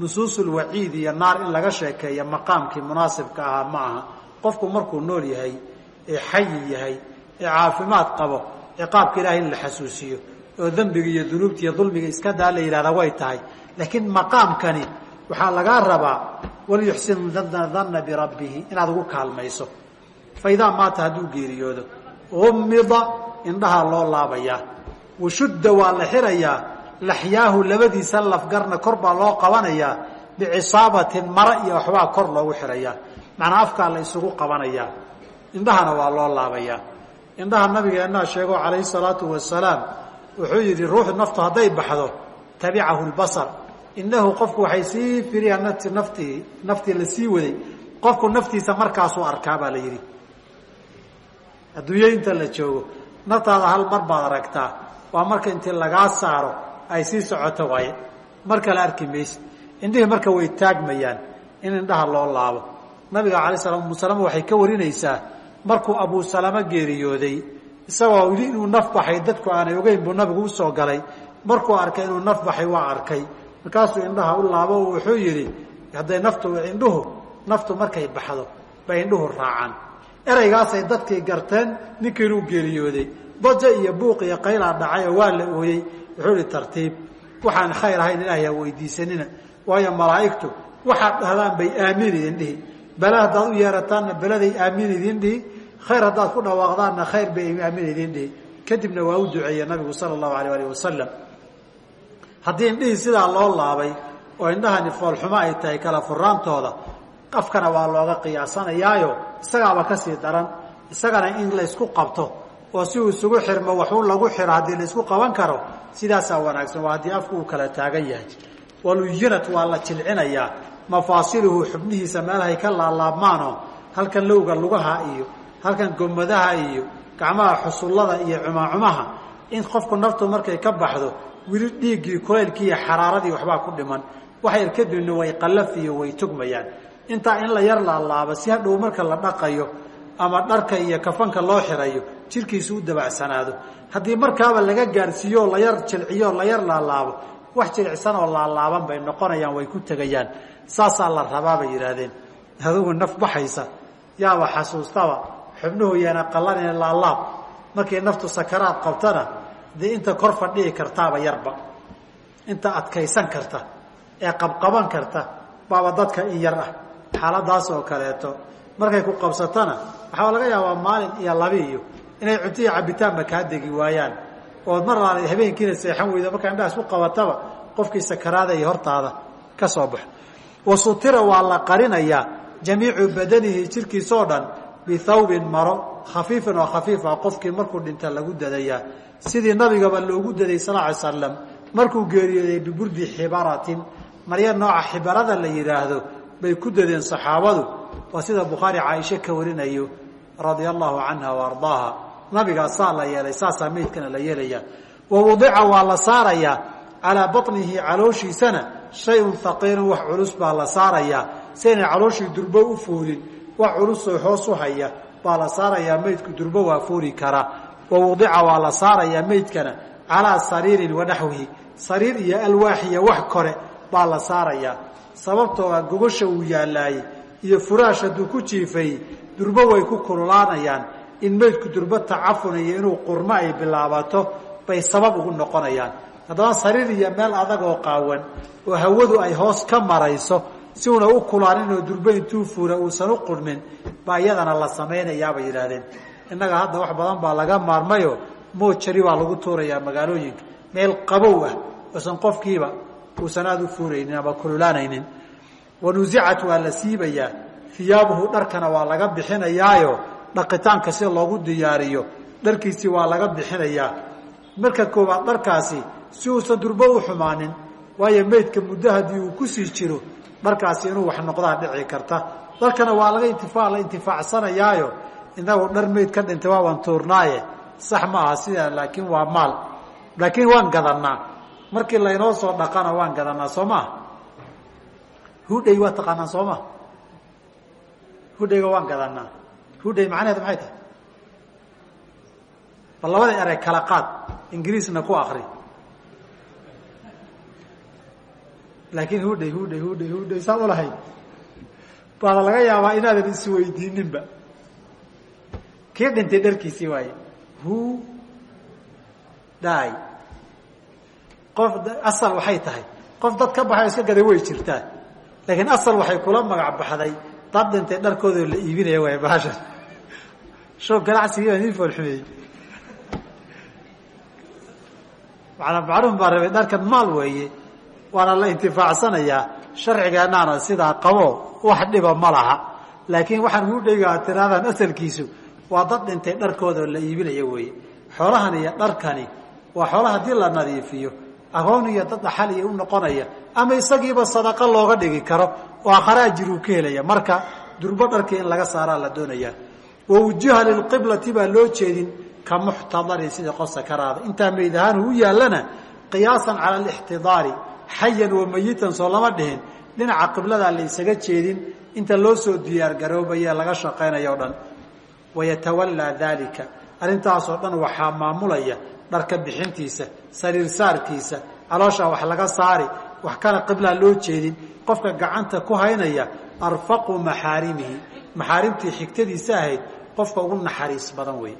nusuusulwaciid iyo naar in laga sheekeeya maqaamkii munaasibka ahaa ma aha. Qofku markuu nool yahay ee xayi yahay ee caafimaad qabo ciqaabka ilahay in la xasuusiyo oo dembiga iyo dunuubta iyo dulmiga iska daa la yidhahda way tahay. Laakiin maqaamkani waxaa lagaa rabaa walyuxsin danna birabbihi inaad ugu kaalmayso. Fa idaa maata hadduu geeriyoodo ummida indhahaa loo laabayaa washudda waa la xirayaa laxyaahu labadiisa lafgarna kor baa loo qabanayaa bicisaabatin mara iyo waxbaa kor loogu xirayaa. Macnaa afkaa la isugu qabanayaa indhahana waa loo laabayaa indhaha nabigeennaa sheego calayhi salaatu wasalaam wuxuu yidhi ruuxu naftu hadday baxdo tabicahu lbasar innahu qofku waxay sii firiyaan nafti naftii naftii la sii waday. Qofku naftiisa markaasuu arkaa baa la yidhi. Adduunyo inta la joogo naftaada hal mar baad aragtaa waa marka intii lagaa saaro ay sii socoto waaye. Mar kale arki mayse indhihii marka way taagmayaan in indhaha loo laabo. Nabiga alay slam umu waxay ka warinaysaa markuu abu salama geeriyooday isagoo yidhi inuu naf baxay dadku aanay ogeyn buu nabigu u soo galay. Markuu arkay inuu naf baxay waa arkay. Markaasuu indhaha u laabo wuxuu yidhi hadday naftu indhuhu naftu markay baxdo bay indhuhu raacaan. Ereygaasay dadkii garteen ninkii inuu geeriyooday. Baja iyo buuq iyo qaylaa dhacayoo waa la ooyey. Wuxuu ihi tartiib waxaan khayr ahayn ilaahay ha weydiisanina waayo malaa'igtu waxaad dhahdaan bay aamin idin dhihi bale haddaad u yeerataanna beladay aamin idin dhihi khayr haddaad ku dhawaaqdaanna khayr bay aamin idin dhihi kadibna waa u duceeye nabigu sala allahu alayh alih wasalam haddii indhihii sidaa loo laabay oo indhahani foolxumo ay tahay kala furaantooda afkana waa looga qiyaasanayaayo isagaaba ka sii daran isagana in laysku qabto oo si uu isugu xirmo waxuu lagu xiro haddii laysku qaban karo sidaasaa wanaagsan. Waa haddii afku uu kala taagan yahay. Waluyinat waa la jilcinayaa mafaasiluhu xubnihiisa meelahay ka laalaabmaanoo halkan lowga lugaha iyo halkan gomadaha iyo gacmaha xusullada iyo cumacumaha in qofku naftu markay ka baxdo wili dhiiggii kulaylkii iyo xaraaradii waxbaa ku dhiman. Waxa yar kadibna way qallafiyo way tugmayaan. Intaa in la yar laalaaba si hadhow marka la dhaqayo ama dharka iyo kafanka loo xirayo jirkiisu u dabacsanaado haddii markaaba laga gaarsiiyo la yar jilciyo la yar laalaabo wax jilicsan oo laalaaban bay noqonayaan way ku tegayaan saasaa la rabaa bay yidhaahdeen. Adugu naf baxaysa yaaba xasuustaba. Xubnuhu yaana qallanee laalaab. Markii naftu sakaraad qabtana dee inta kor fadhihi kartaaba yarba. Inta adkaysan karta ee qabqaban karta baaba dadka in yar ah. Xaaladaas oo kaleeto markay ku qabsatona waxaa laga yaabaa maalin iyo labi iyo inay cunto cabitaanba kaa degi waayaan. Ood mar habeenkiina seexan weyda markaa indhaha isku qabataba qofkii sakaraada iyo hortaada ka soo baxo wasutira waa la qarinayaa jamiicu badanihi jirkiisoo dhan bithawbin maro khafiifin oo khafiifa qofkii markuu dhinta lagu dadayaa sidii nabigaba loogu daday sal ly slam markuu geeriyooday biburdi xibaratin marya nooca xibarada la yidhaahdo bay ku dadeen saxaabadu. Waa sida bukhaari caaisha ka warinayo radia canha wa nabigaa saa la yeelay saasaa meydkana la yeelaya. Wa wadica waa la saarayaa calaa baطnihi calooshiisana shayun haqiilun wax culus baa la saarayaa si aynay calooshii durbo u foolin wax culusoo hoos u haya baa la saarayaa meydku durbo waa fooli karaa wa wadica waa la saarayaa meydkana calaa sariirin wanaxwihi sariir iyo alwaax iyo wax kore baa la saarayaa sababtoo ah gogosha uu yaalaayey iyo furaash hadduu ku jiifay durbo way ku kululaanayaan. In meydku durbo tacafuniyo inuu qurmo ay bilaabato bay sabab ugu noqonayaan haddaba sariir iyo meel adag oo qaawan oo hawadu ay hoos ka marayso si uuna u kulaaninoo durbo intuu fura uusan u qurmin baa iyadana la samaynayaabay yidhaahdeen. Innaga hadda wax badan baa laga maarmayo moojari baa lagu tuurayaa magaalooyinka. Meel qabow ah oosan qofkiiba uusan aada u fuuraynin ama kululaanaynin. Wanusicat waa la siibayaa hiyaabuhu dharkana waa laga bixinayaayo dhaqitaanka si loogu diyaariyo dharkiisii waa laga bixinayaa. Marka koowaad dharkaasi si uusan durbo u xumaanin waayo meydka muddo haddii uu ku sii jiro dharkaasi inuu wax noqdaa dhici karta. Dharkana waa laga intifa la intifaacsanayaayo. Inagu dhar meyd ka dhintay waa waan tuurnaaye sax ma aha sidaa laakiin waa maal. Laakiin waan gadanaa markii laynoo soo dhaqana waan gadanaa soo maa hudhay waa taqaanaa soo ma hudhayga waan gadanaa hudhay macnaheedu maxay tahay? Bal labada erey kala qaad ingiriisna ku akri laakiin hudhay hudhay hudhay hudhay saad ulahayd baada laga yaabaa inaadan isweydiininba kii dhintay dharkiisii waaye? Hu dhay qof asal waxay tahay. Qof dad ka baxay o iska gaday way jirtaa laakiin asal waxay kula magac baxday. Dad dhintay dharkoodoo la iibinaya waay baashan shoo ganacsigii idin foolxumeeyey maana macluum baa rabay dharkan maal weeye waana la intifaacsanayaa sharcigeennaana sidaa qabo wax dhiba ma laha. Laakiin waxaan hudhayga aad tiraadaan asalkiisu waa dad dhintay dharkoodoo la iibinaya weeye. Xoolahan iyo dharkani waa xoolaha haddii la nadiifiyo agoon iyo dad dhaxal iyo u noqonaya ama isagiiba sadaqo looga dhigi karo oo akhare ajir uu ka helaya. Marka durbo dharkii in laga saaraa la doonayaa. Wa wujiha lilqiblati baa loo jeedin ka muxtadarin sidii qof sakaraada intaa meyd ahaan u yaallana qiyaasan cala alixtidaari xayan wa mayitan soo lama dhihin. Dhinaca qibladaa la isaga jeedin inta loo soo diyaargaroobaye laga shaqaynaya o dhan. Wayatawallaa daalika arrintaasoo dhan waxaa maamulaya dharka bixintiisa sariir saarkiisa calooshaa wax laga saari wax kale qiblaa loo jeedin. Qofka gacanta ku haynaya arfaqu maxaarimihi. Maxaarimtii xigtadiisa ahayd qofka ugu naxariis badan wey.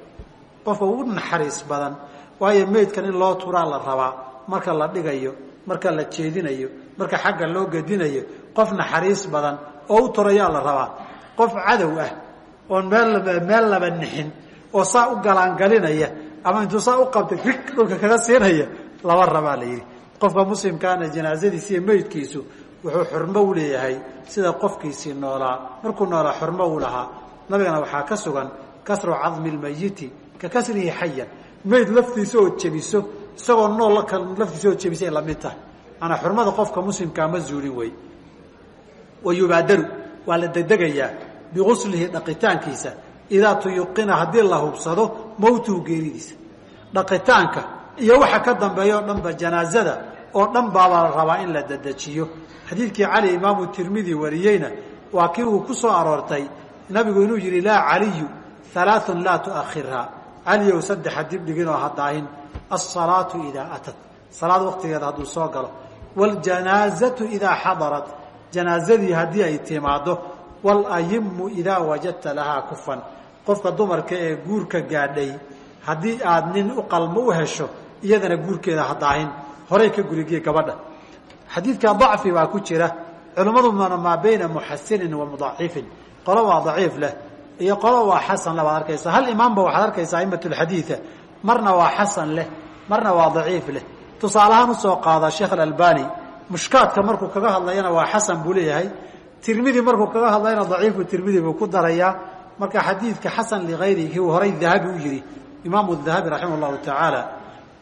Qofka ugu naxariis badan. Waayo meydkan in loo turaa la rabaa. Marka la dhigayo marka la jeedinayo marka xagga loo gedinayo qof naxariis badan oo u turayaa la rabaa. Qof cadow ah oon meel meel laba nixin oo saa u galaangalinaya ama intuu saa u qabtay rig dhulka kaga siinaya laba rabaa la yidhi. Qofka muslimkaana janaasadiisi iyo meydkiisu wuxuu xurmo u leeyahay sida qofkiisii noolaa. Markuu noolaa xurmo u lahaa. Nabigana waxaa ka sugan kasru cadmi lmayiti ka kasrihi xayan meyd laftiisa oo jebiso isagoo nool laftiisa oo jebisa ay la mid tahay. Maanaa xurmada qofka muslimkaa ma zuulin wey. Wa waa la degdegayaa biuslihi dhaqitaankiisa. Idaa tuyuqina haddii la hubsado mowtuhu geeridiisa. Dhaqitaanka iyo waxa ka dambeeya o dhanba janaazada oo dhan baabaa la rabaa in la dedejiyo xadiidkii cali imaamu tirmidi wariyeyna waa kii uu ku soo aroortay nabigu inuu yidhi laa caliyu halaaثun laa tuakhirhaa. Caliyow saddexa dib dhigin oo hadaahin alsalaatu idaa atat salaad waqtigeeda hadduu soo galo wاljanaazatu idaa xadarat janaazadii haddii ay timaado walayimu idaa wajadta lahaa kufan qofka dumarka ee guurka gaadhay haddii aad nin u qalmo u hesho iyadana guurkeeda hadaahin horay ka gurigiye gabadha xadiidka dacfi baa ku jira culimmadu maa bayna muxasinin wa mudaacifin qolo waa daciif leh iyo qolo waa xasan leh baad arkaysaa hal imaamba waxaad arkaysaa aimat lxadiida marna waa xasan leh marna waa daciif leh. Tusaalahaan u soo qaada sheekh alalbani mushkaadka markuu kaga hadlayana waa xasan buu leeyahay. Tirmidi markuu kaga hadlayana daciifu tirmidi buu ku darayaa marka xadiidka xasan ligayrihi horay dahabi u yihi imaamu dahabi raximah llahu tacaala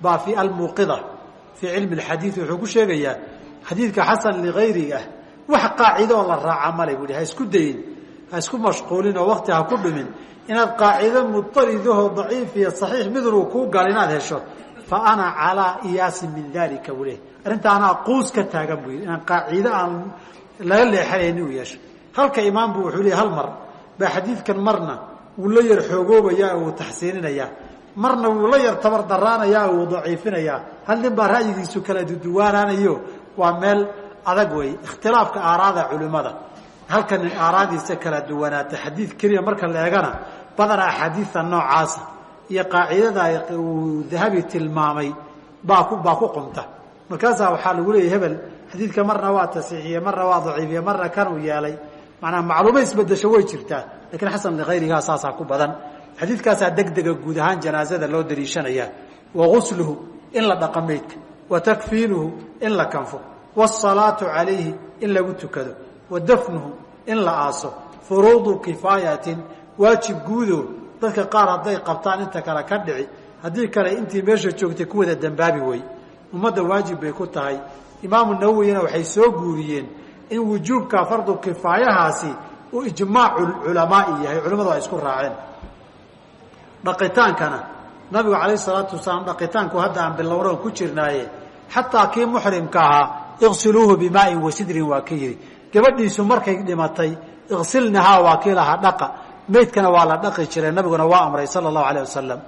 baa fi almuuqida fii cilmi alxadiid wuxuu ku sheegayaa xadiidka xasan ligayriga wax qaacido oo la raaca male buu ha isku dayin ha isku mashquulin oo wakti ha ku dhumin inaad qaacido mudaridahoo daciif iyo saxiix midunuu kuu gal inaad hesho fa ana calaa iyaasin min dalika buu leey arrinta anaa quus ka taagan buu yidhi inaan qaacido aan laga leexanayni u yeesho. Halka imaambu wuxuu leey hal mar baa xadiidkan marna wuu la yar xoogoobayaa oo uu taxsiininayaa. Marna wuu la yar tabar daraanayaa oo uu daciifinayaa. Hal nin baa ra'yigiisu kala duduwaanaanayo waa meel adag wey ikhtilaafka aaraada culimmada halka nin aaraadiisa kala duwanaata xadiid keliya marka la eegana badana axaadiida noocaasa iyo qaacidada uu dahabi tilmaamay baa ku baa ku qumta markaasaa waxaa lagu leeyahy hebel xadiidka marna waa tasiixiye marna waa daciifiye marna kanuu yeelay manaa macluuma isbedesho way jirtaa lakiin xasan likayrigaa saasaa ku badan. Xadiidkaasaa degdega guud ahaan janaazada loo daliishanayaa wa gusluhu in la dhaqa maydka wa takfiinuhu in la kanfo wsalaatu calayhi in lagu tukado wa dafnuhu in la aaso furuudu kifaayatin waajib guudo dadka qaar hadday qabtaan inta kale ka dhici haddii kale intii meesha joogtay ku wada dembaabi wey ummadda waajib bay ku tahay. Imaamu nawowina waxay soo guuriyeen in wujuubka fardu kifaayahaasi uu ijmaacu culamaai yahay culimmadu ay isku raaceen. Dhaqitaankana nabigu calayh salaatu wasalaam dhaqitaanku hadda aan bilownoon ku jirnaaye xataa kii muxrimka ahaa iqsiluuhu bimaain wasidrin waa ka gabadhiisu markay dhimatay iqsilnahaa waa kii lahaa dhaqa. Meydkana waa la dhaqi jiray nabiguna waa amray sala allahu alayh wasalam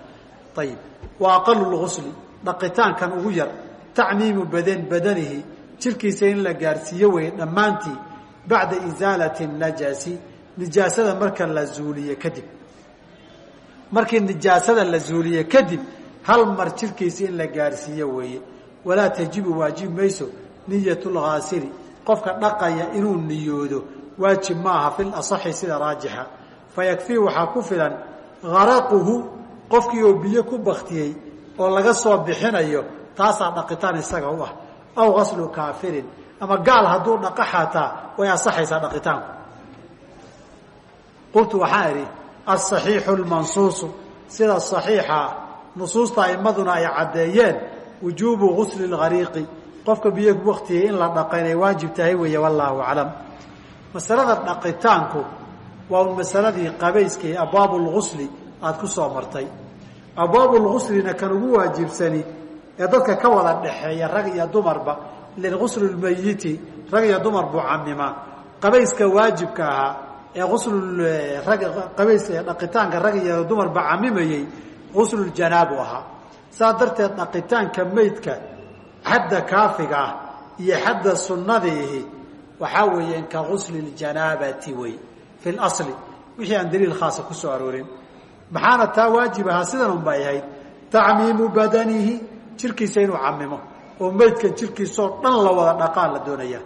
ayib wa aqalu lgusli dhaqitaankan ugu yar tacmiimu badan badanihi jirkiisa in la gaarsiiyo wey dhammaantii bacda isaalati najasi nijaasada marka la zuuliye kadib. Markii nijaasada la zuuliye kadib hal mar jirkiisa in la gaarsiiyo weeye walaa tajibu waajib mayso niyat lgaasili qofka dhaqaya inuu niyoodo waajib maaha fi lasaxi sida raajixa. Fayakfii waxaa ku filan garaquhu qofkii oo biyo ku baktiyey oo laga soo bixinayo taasaa dhaqitaan isaga u ah. Aw gaslu kaafirin ama gaal hadduu dhaqa xataa way asaxaysaa dhaqitaanku qultu waxaan idhi asaxiixu lmansuusu sida saxiixa nusuusta aimaduna ay caddeeyeen wujuubu gusli lgariiqi qofka biyo waktiyay in la dhaqa inay waajib tahay weeye wallaahu aclam. Masalada dhaqitaanku waa un masaladii qabayska iyo abwaabu lgusli aada ku soo martay. Abwaabu lguslina kan ugu waajibsani ee dadka ka wada dhexeeya rag iyo dumarba ilan guslulmayiti rag iyo dumar buu camimaa qabayska waajibka ahaa ee uslul rag qabayska ee dhaqitaanka rag iyo dumarba camimayey gusluljanaab u ahaa. Saas darteed dhaqitaanka meydka xadda kaafiga ah iyo xadda sunnadiihi waxaa weeyeen ka gusli ljanaabati wey fi lasli wixii aan daliil khaasa ku soo aroorin. Maxaana taa waajib ahaa sidan un bay tacmiimu badanihi jirkiisa inuu camimo oo meydkan jirkiisaoo dhan la wada dhaqaa la doonaya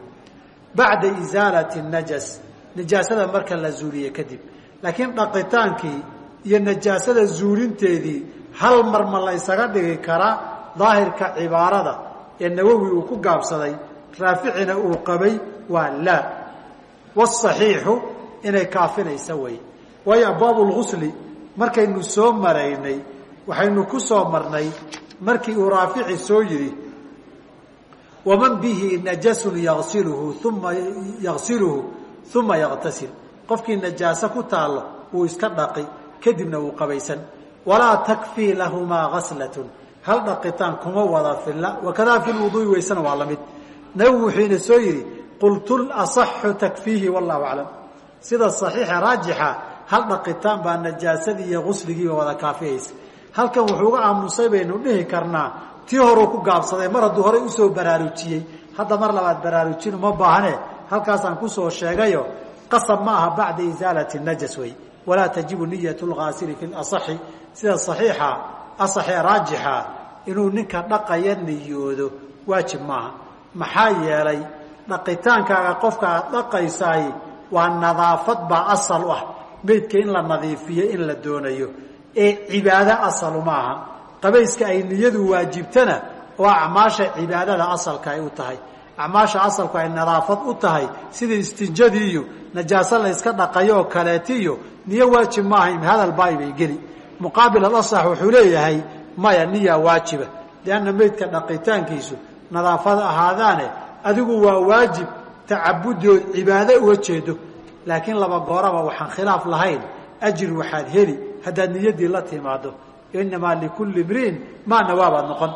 bacda isaalati najas nijaasada marka la zuuliye kadib. Laakiin dhaqitaankii iyo najaasada zuulinteedii hal mar ma la ysaga dhigi karaa daahirka cibaarada ee nawowi uu ku gaabsaday raaficina uu qabay waa laa wاصaxiixu inay kaafinaysa wey waayo abwaabu lgusli markaynu soo maraynay waxaynu ku soo marnay markii uu raafici soo yidhi waman bihi najasun yasiluhu uma yagsiluhu uma yaktasil qofkii najaaso ku taallo wuu iska dhaqi kadibna wuu qabaysan. Walaa takfii lahumaa gaslatun hal dhaqitaan kuma wada filla. Wakadaa fi lwuduui weysana waa la mid nabigu wuxuu ina soo yidhi qultu lasaxu takfiihi wallahu aclam. Sida saxiixa raajixa hal dhaqitaan baa najaasadii iyo gusligiiba wada kaafiyaysa. Halkan wuxuu uga aamusay baynu dhihi karnaa tii horuu ku gaabsaday mar hadduu horey u soo baraarujiyey. Hadda mar labaad baraarujin uma baahne. Halkaasaan ku soo sheegayo qasab ma aha bacda isaalati najas wey. Walaa tajibu niyat lgaasili fi lasaxi sida saxiixa asaxee raajixa inuu ninka dhaqaya niyoodo waajib maaha. Maxaa yeelay dhaqitaankaaga qofka aad dhaqaysaay waa nadaafad baa asal u ah. Meydka in la nadiifiyo in la doonayo. Ee cibaado asalu maaha. Qabayska ay niyadu waajibtana oo acmaasha cibaadada asalka ay u tahay. Acmaasha asalku ay nadaafad u tahay sida istinjadii iyo najaaso la yska dhaqayo oo kaleeti iyo niyo waajib maaha hadal baay bay geli muqaabil alasax wuxuu leeyahay maya niya waajiba. Lianna meydka dhaqitaankiisu nadaafad ahaadaane adigu waa waajib tacabudood cibaado uga jeedo. Laakiin laba gooraba waxaan khilaaf lahayn ajir waxaad heli haddaad niyaddii la timaado inamaa likulli imriin maa nawaabaad noqon.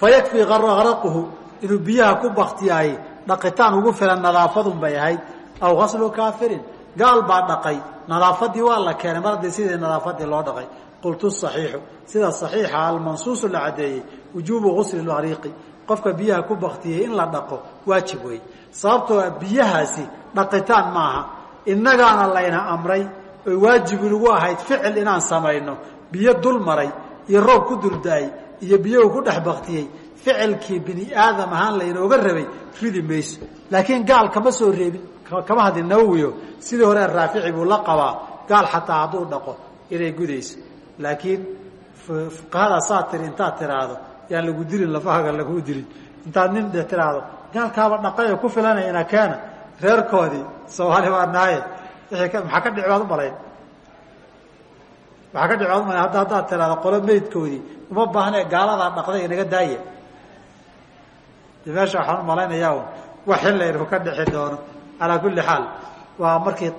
Fayakfii araquhu inuu biyaha ku baktiyaay dhaqitaan ugu filan nadaafadun ahayd. Aw gaslu kaafirin gaal baa dhaqay nadaafadii waa la keenay mar haddii sidii nadaafadii loo dhaqay. Qultu saxiixu sida saxiixa almansuusu la caddeeyey wujuubu gusli lariiqi qofka biyaha ku baktiyey in la dhaqo waajib wey sababtoo biyahaasi dhaqitaan maaha innagaana layna amray oy waajib inagu ahayd ficil inaan samayno. Biyo dul maray iyo roob ku dulda-ay iyo biyahu ku dhex baktiyey. Ficilkii bini aadam ahaan laynooga rabay ridi mayso. Laakiin gaal kama soo reebin kama hadlin nawowiyo sidii hore raafici buu la qabaa gaal xataa hadduu dhaqo inay gudayso. Laakiin fuqahada saa tiri intaad tiraahdo yaan lagu dilin lafahaga laguu dilin. Intaad nin de tiraahdo gaalkaaba dhaqayo ku filanayna keena. Reerkoodii soomaali baa nahaye maxaa ka dhici baad umalayn maxaa ka dhici baad umalayn hadda haddaad tiraahdo qolo meydkoodii uma baahne gaaladaa dhaqday inaga daaya de meesha waxaan umalaynayaa wax xillaynu ka dhici doono calaa kulli xaal waa markii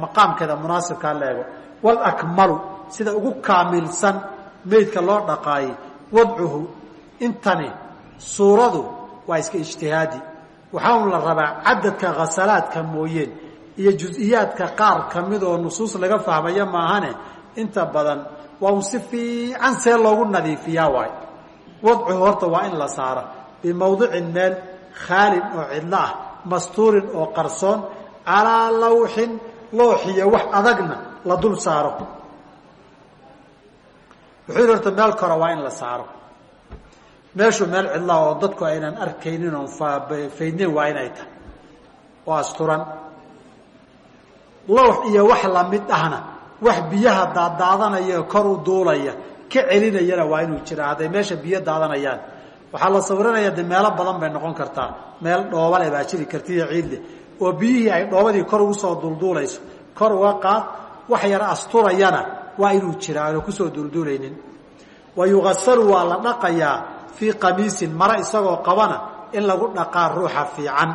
maqaamkeeda munaasibkaa la ego walakmalu sida ugu kaamilsan meydka loo dhaqaayey wadcuhu intani suuradu waa iska ijtihaadi. Waxaan la rabaa cadadka khasalaadka mooyeen iyo jus-iyaadka qaar ka mid oo nusuus laga fahmaya maahane inta badan waa un si fiican see loogu nadiifiyaa waay. Wadcuhu horta waa in la saaro bimawdicin meel khaalin oo cidlo ah mastuurin oo qarsoon calaa lawxin looxiyo wax adagna la dul saaro. Wuxuu yidhi horta meel kora waa in la saaro. Meeshu meel cidlaha oo dadku aynan arkaynin oon faydneyn waa inay tahay. Oo asturan. Lawx iyo wax la mid ahna wax biyaha daadaadanaya kor u duulaya ka celinayana waa inuu jira hadday meesha biyo daadanayaan waxaa la sawiranaya de meelo badan bay noqon kartaa. Meel dhoobale baa jiri karta iyo ciidle oo biyihii ay dhoobadii kor ugu soo duulduulayso kor uga qaad wax yar asturayana waa inuu jira aanu ku soo duulduulaynin wa yugasalu waa la dhaqayaa fii qamiisin mare isagoo qabana in lagu dhaqaa ruuxa fiican.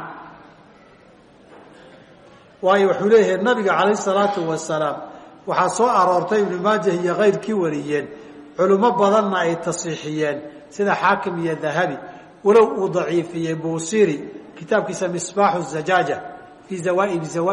Waayo wuxuu leeyahay nabiga calayh salaatu wasalaam waxaa soo aroortay ibnu maajah iyo kayrkii wariyeen. Culimo badanna ay tasiixiyeen sida xaakim iyo dahabi walow uu daciifiyey buusiri kitaabkiisa misbaaxu zajaaja fii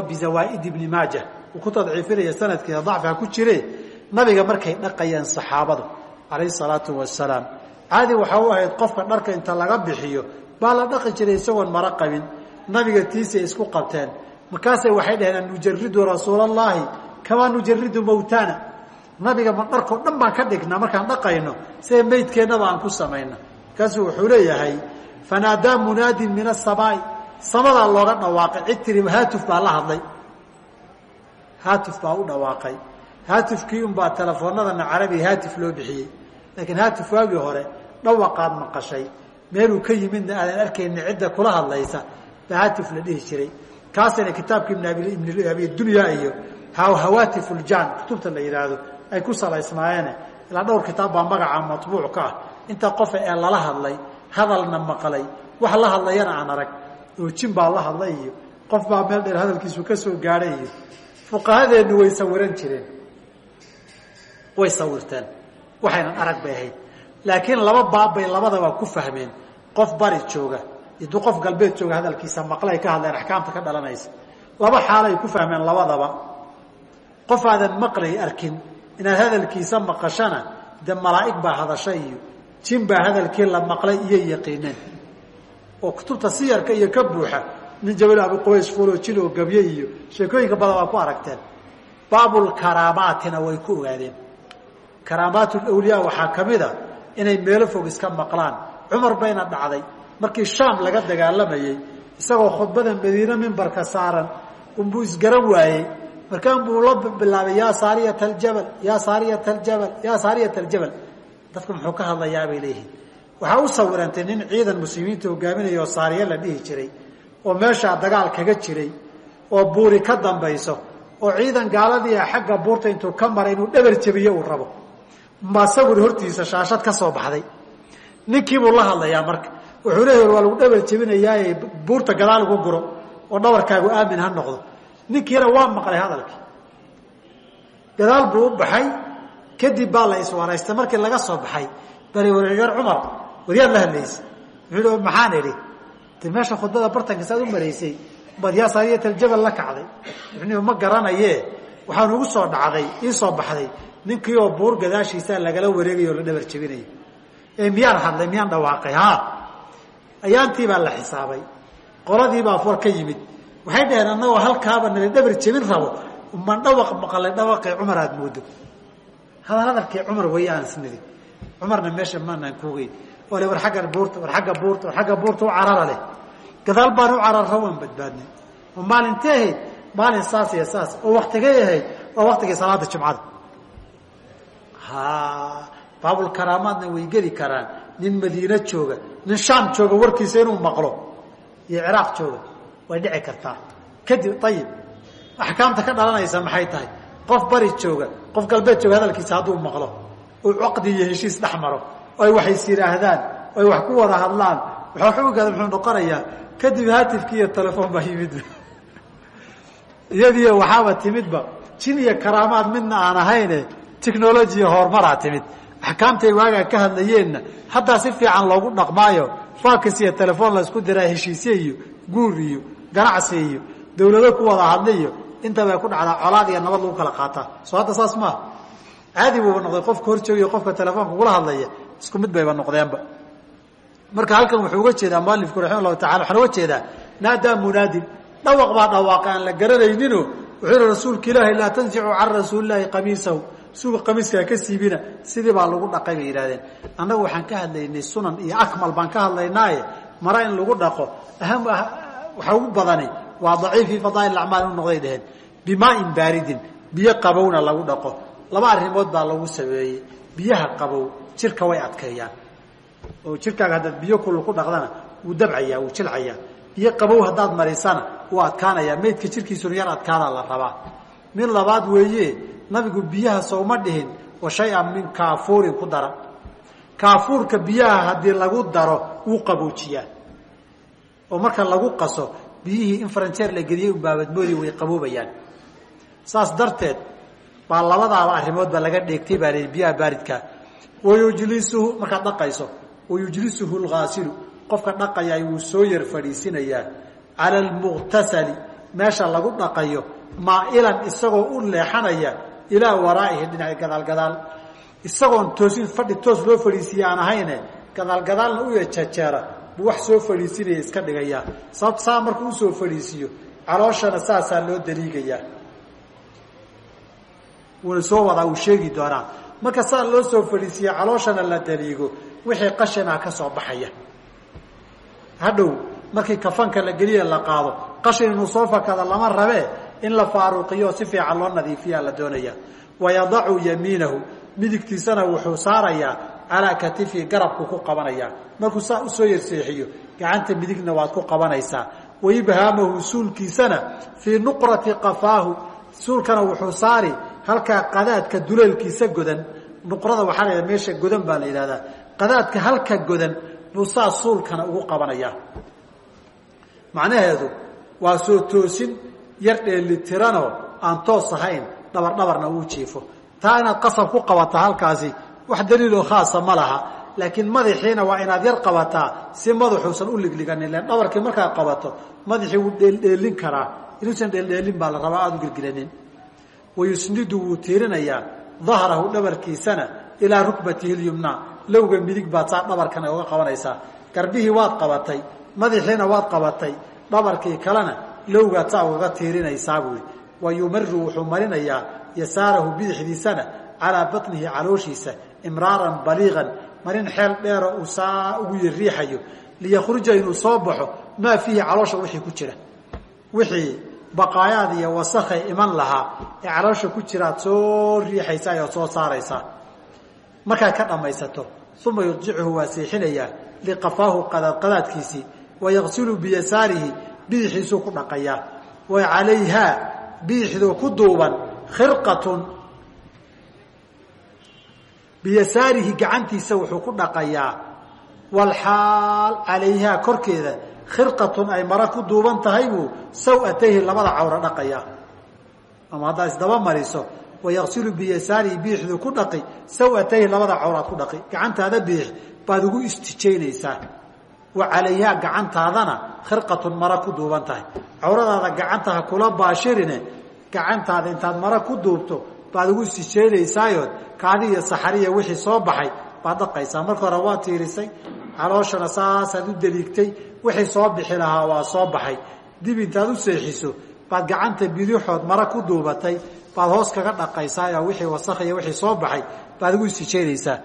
bizawaaid ibni maaja uu ku tadciifinaya sanadkiisa dacfiga ku jire nabiga markay dhaqayeen saxaabadu calayhi salaatu wasalaam caadi waxaa u ahayd qofka dharka inta laga bixiyo baa la dhaqi jiray isagoon maro qabin. Nabiga tiisay isku qabteen. Markaasay waxay dhaheen an nujaridu rasuula allahi kamaa nujaridu mawtana nabiga ma dhan baan ka dhignaa markaan dhaqayno sida meydkeennaba aan ku samayno markaasuu wuxuu leeyahay fanaadaa munaadin min asamaai samadaa looga dhawaaqay cid tiri haatuf baa la hadlay. Haatuf baa u dhawaaqay. Haatufkii unbaa telefoonadana carabiga haatif loo bixiyey. Laakiin haatif waagii hore dhawaqaad maqashay. Meeluu ka yimidna aadan arkayna cidda kula hadlaysa baa haatif la dhihi jiray. Kaasina kitaabka ibn abidunya iyo hawaatif uljan kutubta la yidhaahdo ay ku salaysnaayeene ilaa dhowr kitaab baa magaca matbuuc ka ah. Inta qofa ee lala hadlay hadalna maqlay wax la hadlayana aan arag. Oo jin baa la hadlay iyo qof baa meel dheer hadalkiisu ka soo gaadhay iyo fuqahadeennu way sawiran jireen. Way sawirteen. Waxaynan arag bay ahayd. Laakiin laba baab bay labadaba ku fahmeen. Qof bari jooga iduu qof galbeed jooga hadalkiisa maqlay ka hadleen axkaamta ka dhalanaysa. Laba xaalay ku fahmeen labadaba. Qof aadan maqlay arkin inaad hadalkiisa maqashana de malaa'ig baa hadashay iyo jin baa hadalkii la maqlay iyo yaqiineen oo kutubta siyarka iyo ka buuxa nin jabal abi qubays fulo jin oo gabye iyo sheekooyinka badan waa ku aragteen. Baabulkaraamaatina way ku ogaadeen. Karaamaat lawliyaa waxaa ka mid a inay meelo fog iska maqlaan. Cumar bayna dhacday markii shaam laga dagaalamayey isagoo khudbada madiine mimbarka saaran unbuu isgaran waayey markaan buu la bilaabay yaa saariyat aljabal yaa saariyat aljabal yaa saariyat aljabal dadku muxuu ka hadlayaa bay leeyihiin. Waxaa u sawirantay nin ciidan muslimiinta hogaaminaya oo la dhihi jiray oo meeshaa dagaal kaga jiray oo buuri ka dambayso oo ciidan gaaladii a xagga buurta intuu ka maray inuu dhabar jabiye uu rabo. Ma sawir hortiisa shaashad ka soo baxday. Ninkiibuu la hadlayaa marka. Wuxuu leeyahy waa lagu dhabar jebinayaaye buurta gadaal ugu guro oo dhabarkaagu aamin ha noqdo ninkiina waa maqlay hadalkii. Gadaal buu u baxay kadib baa la iswaraystay markii laga soo baxay bari wargar cumar waryaad la hadlaysa wuxuu i maxaan idhi? Meesha khudbada bartanka saad u maraysay baad yaa aljabal la kacday. Wuxuu ma garanaye waxaan ugu soo dhacday ii soo baxday. Ninkii oo buur gadaashiisaa lagala wareegayo la dhabar jebinayo ee miyaan hadlay? Miyaan dhawaaqay ha ayaantii baa la xisaabay. Qoladiibaa for ka yimid waxay dhaheen annagoo halkaaba nala dhabar jebin rabo man dhawaq maqalay dhawaqii cumar aada moodo hadal hadalkii cumar way aan isnidi cumarna meesha maanaan kuugey ole war agga buurta war agga buurta war agga buurta u carara leh. Gadaal baan u cararra waan badbaadnay. Oo maalintee ahayd? Maalin saas iyo saas. Oo waktigay ahayd? Waa waktigii salaada jumcada ha baabulkaraamaadna way geli karaan. Nin madiine jooga nin shaam jooga warkiisa inuu maqlo. Iyo ciraaq jooga way dhici kartaa. Kadib ayib axkaamta ka dhalanaysa maxay tahay? Qof bari jooga qof galbeed jooga hadalkiisa hadduu maqlo. Uu caqdi iyo heshiis dhex maro. Oo ay waxays yidhaahdaan oo ay wax ku wada hadlaan. Waxaa xukunkaada muxuu noqonayaa kadib haatifkii iyo telefoon baa yimid. Iyadiiyo waxaaba timidba. Jin iyo karaamaad midna aan ahayne technolojiya horumaraa timid. Axkaamtay waagaa ka hadlayeenna. Haddaa si fiican loogu dhaqmaayo faakis iyo telefoon laysku diraa heshiisye guur iyo ganacsi iyo dawlado ku wada hadla iyo intabay ku dhacdaa colaad iyo nabad lagu kala qaataa soo hadda saas maaha caadi buuba noqday qofka hor joogiyo qofka telefoonka kula hadlaya isku mid bayba noqdeenba marka halkan wuxuu uga jeedaa mualifku raxima allahu tacala waxaan uga jeedaa naadaa munaadin dhawaq baa dhawaaqa aan la garanayninoo wuxuu yihi rasuulka ilaahi laa tansicu can rasuulilaahi qamiisahu. Suuga qamiiskaa ka siibina sidii baa lagu dhaqay bay yidhahdeen annagu waxaan ka hadlaynay sunan iyo akmal baan ka hadlaynaaye mara in lagu dhaqo. Aham waxa ugu badani waa daciif fii fadaa'il acmaal inu noqday dheheen. Bimaain baaridin biyo qabowna lagu dhaqo. Laba arrimood baa lagu sameeyey. Biyaha qabow jirka way adkeeyaan. Oo jirkaaga haddaad biyo kulul ku dhaqdana wuu dabcayaa wuu jilcayaa. Biyo qabow haddaad marisana wuu adkaanayaa. Maydka jirkiisuna yar adkaadaa la rabaa. Mid labaad weeye nabigu biyaha sowma dhihin wa shay-an min kaafuurin ku dara. Kaafuurka biyaha haddii lagu daro wuu qaboojiyaa oo marka lagu qaso biyihii in faranjeer la geliyey unbaabadmoodi way qaboobayaan. Saas darteed baa labadaaba arrimoodba laga dheegtay baa biyaha baaridkaa wayujlisuhu markaad dhaqayso wayujlisuhu lgaasilu qofka dhaqayaa wuu soo yar fadhiisinayaa cala almuqtasali meesha lagu dhaqayo maailan isagoo u leexanaya ilaa waraa'ihi dhinaca gadaal gadaal isagoon toosin fadhi toos loo fadhiisiye ahayne gadaal gadaalna u yajajeera buu wax soo fadhiisinaya iska dhigayaa sababta saa markuu u soo fadhiisiiyo calooshana saasaa loo daliigayaa wuuna soo wadaa uu sheegi doonaa. Marka saa loo soo fadhiisiye calooshana la daliigo wixii qashinaa ka soo baxaya. Hadhow markii kafanka la geliya la qaado qashin inuu soo fakada lama rabee in la faaruuqiyo si fiican loo nadiifiyaa la doonaya wayadacu yamiinahu midigtiisana wuxuu saarayaa calaa katifihi garabku ku qabanayaa markuu saa u soo yarseexiyo gacanta midigna waad ku qabanaysaa. Waibhaamahu suulkiisana fii nuqrati qafaahu. Suulkana wuxuu saari halkaa qadaadka duleelkiisa godan. Nuqrada waxaa la meesha godan baa la yidhahdaa. Qadaadka halka godan buu saa suulkana ugu qabanayaa macnaheedu waa soo toosin yar dheelitiranoo aan toos ahayn dhabar dhabarna uu jiifo. Taa inaad qasab ku qabata halkaasi wax daliiloo khaasa ma laha. Laakiin madaxiina waa inaad yar qabataa si madaxuusan u ligliganin len dhabarkii markaad qabato madaxii wuu dheeldheelin karaa. Inuusan dheeldheelin baa la rabaa aada u gilgilanin. Wayusnidu wuu tiirinayaa dahrahu dhabarkiisana ilaa rukbatihi lyumnaa lowga midig baad saa dhabarkan uga qabanaysaa. Garbihii waad qabatay madaxiina waad qabatay dhabarkii kalena lowgaad saa ugaga tiirinaysaa buui wa wuxuu marinayaa yasaarahu bidixdiisana calaa batnihi calooshiisa imraaran baliiqan marin xeel dheero uu saa ugu yariixayo liyakhruja inuu soo baxo maa fiihi caloosha wixii ku jira. Wixii baqaayaad iyo wasakhay iman lahaa ee caloosha ku jiraad soo riixaysaa ood soo saaraysaa. Markaad ka dhammaysato uma yudjicuhu waa seexinayaa liqafaahu qadaadqadaadkiisii wayaqsilu biyasaarihi bidixiisuu ku dhaqayaa. Wa calayhaa bidixduu ku duuban khirqatun biyasaarihi gacantiisa wuxuu ku dhaqayaa. Walxaal calayhaa korkeeda khirqatun ay mara ku duuban tahay buu sawatayhi labada cawro dhaqayaa ama haddaad isdaba mariso wayaqsilu biyasaarihi bidixduu ku dhaqi sawatayhi labada cawraad ku dhaqi. Gacantaada bidix baad ugu istijaynaysaa wa calayhaa gacantaadana khirqatun mara ku duuban tahay. Cawradaada gacanta ha kula baashirine gacantaada intaad mara ku duubto baad ugu istijaynaysaayood kaadi iyo saxariya wixii soo baxay baad dhaqaysaa. Marka hore waa tiirisay calooshana saasaad u daliigtay wixii soo bixi lahaa waa soo baxay. Dib intaad u seexiso baad gacanta bidixood mara ku duubatay baad hoos kaga dhaqaysaa wixii wasakhiya wixii soo baxay baad ugu istijaynaysaa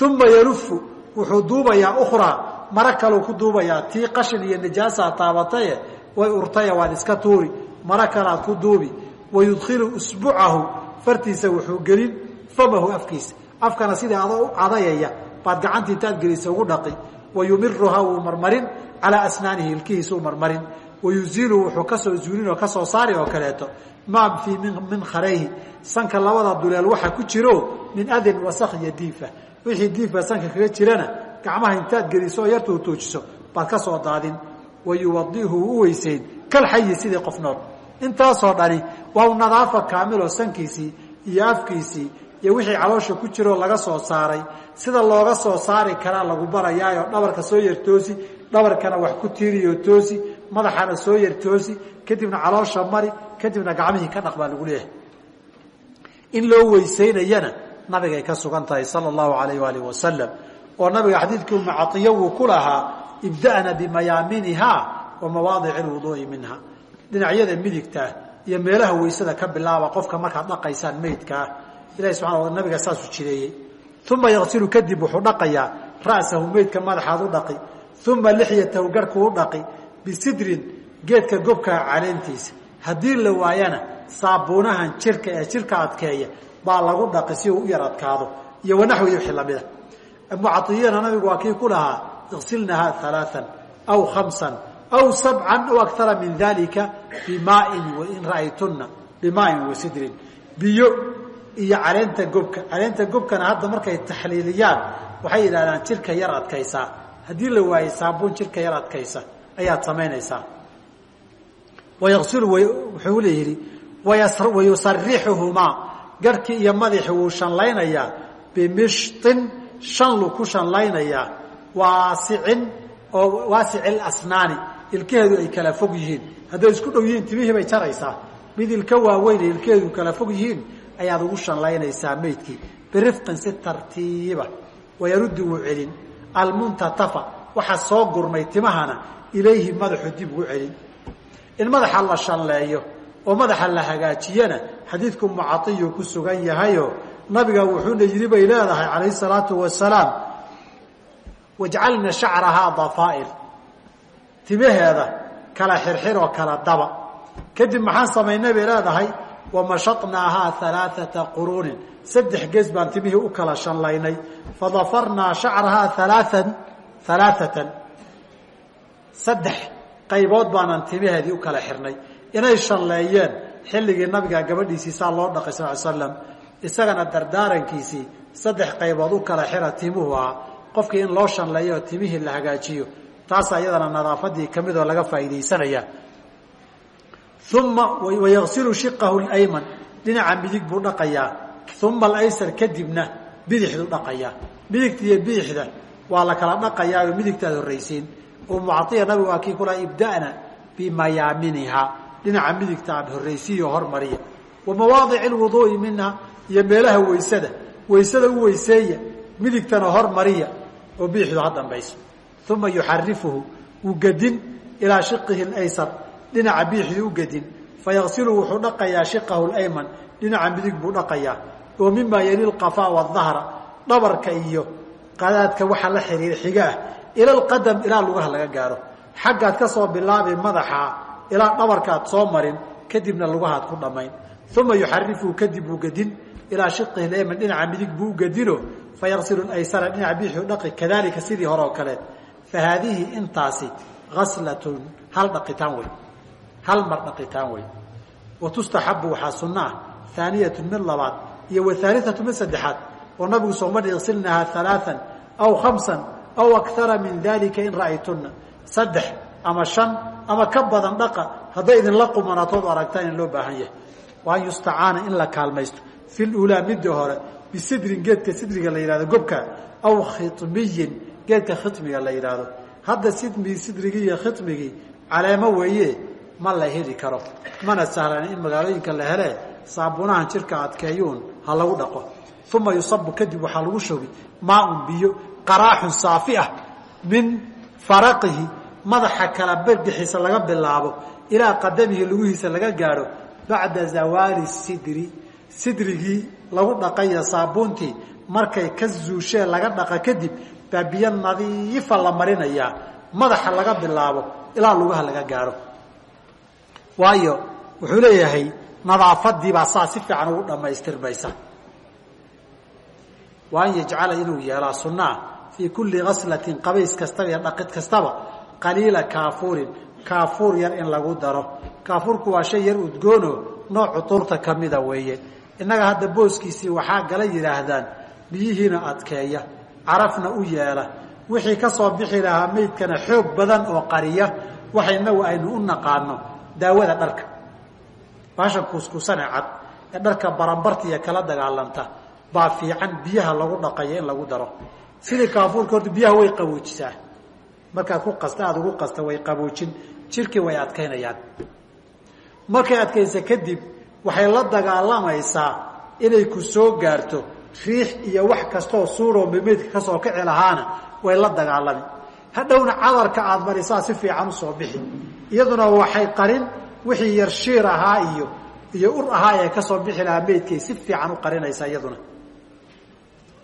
uma yalufu wuxuu duubayaa ukhraa mara kaleu ku duubayaa. Tii qashin iyo najaasaa taabataye way urtaya waad iska tuuri. Mara kalaad ku duubi. Wayudkhilu usbucahu fartiisa wuxuu gelin famahu afkiisa. Afkana sidai adoo cadayaya baad gacantii intaad gelisa ugu dhaqi. Wayumiruhaa wuu marmarin calaa asnaanihi ilkihiisuu marmarin. Wayuziilu wuxuu ka soo zuulin oo ka soo saari oo kaleeto. Maa fii min kharayhi. Sanka labada duleel waxa ku jiro min adin wasak iyo diifa. Wixii diifba sanka kaga jirana gacmaha intaad geliso oo yartuu tuujiso baad ka soo daadin. Wayuwadihu u weysayn kalxayi sidii qof nool intaasoo dhani waa u nadaafa kaamiloo sankiisii iyo afkiisii iyo wixii caloosha ku jiroo laga soo saaray. Sida looga soo saari karaa lagu barayaayo dhabarka soo yar toosi dhabarkana wax ku tiiriyo toosi madaxana soo yar toosi kadibna caloosha mari kadibna gacmihii ka dhaq baa lagu leeyahay. In loo weysaynayana nabigay ka sugan tahay sala allahu alayh waalih wasalam oo nabiga xadiidkii uma caiyo wuu ku lahaa ibda'na bimayaaminiha wa mawaadici alwuduu'i minha dhinacyada midigtaa iyo meelaha weysada ka bilaaba qofka markaad dhaqaysaan meydkaa ilahi subaa nabiga saasuu jireeyey uma yaqsilu kadib wuxuu dhaqayaa ra'sahu meydka madaxaad u dhaqi. Uma lixyatahu garhkuu u dhaqi. Bisidrin geedka gobkaa caleentiisa. Haddii la waayana saabuunahan jirka ee jirka adkeeya baa lagu dhaqi si uu u yar adkaado. Iyo wanaxwi wixii lamida mucaiyana nabigu waa kii ku lahaa iqsilnahaa alaaan aw khamsan aw sabcan aw akara min dalika bimaain wain ra'aytuna bimaain wasidrin biyo iyo caleenta gobka caleenta gobkana hadda markay taxliiliyaan waxay yidhahdaan jirka yar adkaysaa haddii la waayey saabuun jirka yar adkaysa. Ayaad samaynaysaa. Wayaqsilu wuxuu leeyihi wayusarixuhumaa garhkii iyo madaxi wuu shanlaynayaa bimishtin shanlu ku shanlaynayaa. Waasicin oo waasici asnaani ilkaheedu ay kala fog yihiin. Hadday isku dhow yihiin timihii bay jaraysaa mid ilka waaweyn ilkaheedu kala fog yihiin ayaad ugu shanlaynaysaa meydkii. Birifqin si tartiiba wayaruddu wuu celin. Almuntatafa waxa soo gurmay timahana ilayhi madaxu dib ugu celin. In madaxa la shanleeyo oo madaxa la hagaajiyana xadiidku mucaiyu ku sugan yahayo nabiga wuxuuna yidhi bay leedahay calayhi salaatu wasalaam wajcalna shacrahaa dafaa'ir timaheeda kala xirxir oo kala daba. Kadib maxaan samaynay bay leedahay wamashanaahaa alaaata quruunin. Saddex gees baan timihii u kala shanlaynay. Fadafarnaa shacrahaa alaaan alaaatan saddex qaybood baanan timaheedii u kala xirnay. Inay shanleeyeen xilligii nabiga gabadhiisii saa loo dhaqay sal slam isagana dardaarankiisii saddex qaybood u kala xira timuhu ahaa. Qofkii in loo shanleeyo oo timihii la hagaajiyo taasa iyadana nadaafadii ka midoo laga faa'iidaysanaya. Uma wayaqsilu shiqahu lyman dhinaca midig buu dhaqayaa. Uma alaysar kadibna bidixdu dhaqayaa. Midigta iyo bidixda waa la kala dhaqayaa oo midigtaad horraysiin umucaiya nabigu waa kii kula ibda'na bimayaaminiha dhinaca midigta aad horraysiiyo hormariya. Wa mawaadici lwuduu'i minha iyo meelaha weysada weysada u weyseeya. Midigtana hormariya. Oo bidixdu ha dambayso uma yuxarifuhu wuu gedin ilaa shiqihi laysar dhinaca bidixdu u gedin fayaqsilu wuxuu dhaqayaa shiqahu layman dhinaca midig buu dhaqayaa oo mimaa yali lqafaa wadahra dhabarka iyo qadaadka waxa la xiriira xiga ah ila alqadam ilaa lugaha laga gaaro xaggaad ka soo bilaabi madaxaa ilaa dhabarkaad soo marin kadibna lugahaad ku dhammayn uma yuxarifuhu kadib buu gedin ilaa shiqihi layman dhinaca u fa haadihi intaasi aslatun hal dhaqitaan wey hal mar dhaqitaan wey wa tustaxabu waxaa sunno ah aaniyatu mid labaad iyo wahaaliatu mid saddexaad oo nabigu sooma iqsilnahaa alaaan aw khamsan aw akara min dalika in ra'aytuna saddex ama shan ama ka badan dhaqa hadday idinla qumanatood aragtaan in loo baahan yahay wa an yustacaana in la kaalmaysto fi lulaa midda hore bisidrin geedka sidriga la yihahdo gobka aw khimiyin geedka khimiga la yidhaahdo. Hadda sidmi sidrigii iyo khimigii caleemo weeye ma la heli karo. Mana sahlan in magaalooyinka la hele saabuunahan jirka adkeeyuun ha lagu dhaqo. Uma yusabu kadib waxaa lagu shubi maaun biyo qaraaxun saafi ah min faraqihi madaxa kala berdixiisa laga bilaabo ilaa qadamihi lugihiisa laga gaadho bacda zawaali sidri. Sidrigii lagu dhaqayo saabuuntii markay ka zuusheen laga dhaqa kadib baa biyo nadiifa la marinayaa madaxa laga bilaabo ilaa lugaha laga gaadho waayo wuxuu leeyahay nadaafadii baa saa si fiican ugu dhammaystirmaysa. Wa an yajcala inuu yeelaa sunnaah fii kulli ghaslatin qabays kastaba iyo dhaqid kastaba qaliila kaafuurin kaafuur yar in lagu daro. Kaafuurku waa shay yar udgoono nooc cuturta kamida weeye. Innaga hadda booskiisii waxaa gala yidhaahdaan biyihiina adkeeya carafna u yeela. Wixii ka soo bixi lahaa meydkana xoog badan oo qariya waxa aynu u naqaano daawada dharka. Baashan kuuskuusane cad ee dharka baranbartiiya kala dagaalanta baa fiican biyaha lagu dhaqayo in lagu daro. Sidii kaafuurka horta biyaha way qaboojisaa markaad ku qasta aada ugu qasta way qaboojin jirkii way adkaynayaan. Markay adkaysa kadib waxay la dagaalamaysaa inay ku soo gaarto riix iyo wax kastaoo suuroo memeydka ka soo kici lahaana way la dagaalami hadhowna cadarka aada marisaa si fiican u soo bixi. Iyaduna waxay qarin wixii yar shiir ahaa iyo iyo ur ahaa ee ka soo bixi lahaa meydkay si fiican u qarinaysaa iyaduna.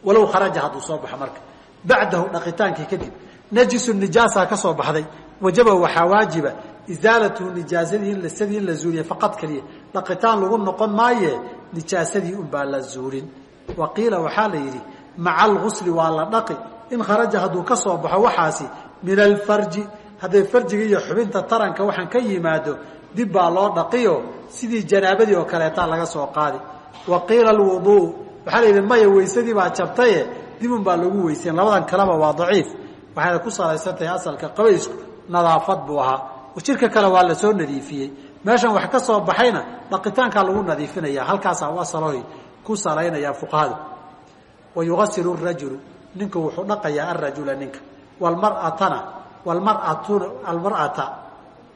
Walow kharaja hadduu soo baxo marka. Bacdahu dhaqitaankii kadib najisu nijaasa ka soo baxday. Wajaba waxaa waajiba isaalatuhu nijaasadii in sadii in la zuuliya faqad keliya dhaqitaan lagu noqon maaye nijaasadii unbaa la zuulin wa qiila waxaa la yidhi maca algusli waa la dhaqi in kharaja hadduu ka soo baxo waxaasi min alfarji hadday farjiga iyo xubinta taranka waxaan ka yimaado dib baa loo dhaqiyo sidii janaabadii oo kaleetaa laga soo qaadi. Wa qiila alwuduu waxaa la yidhi maya weysadii baa jabtaye dibun baa lagu weysayn labadan kaleba waa daciif. Waxayna ku salaysan tahay asalka qabaysku nadaafad buu ahaa. Jirka kale waa la soo lagu nadiifinaya ku salaynaya fuqahadu wa yugasilu rajulu ninku wuxuu dhaqayaa arajula ninka. Walmaratana walmaratuna almar'ata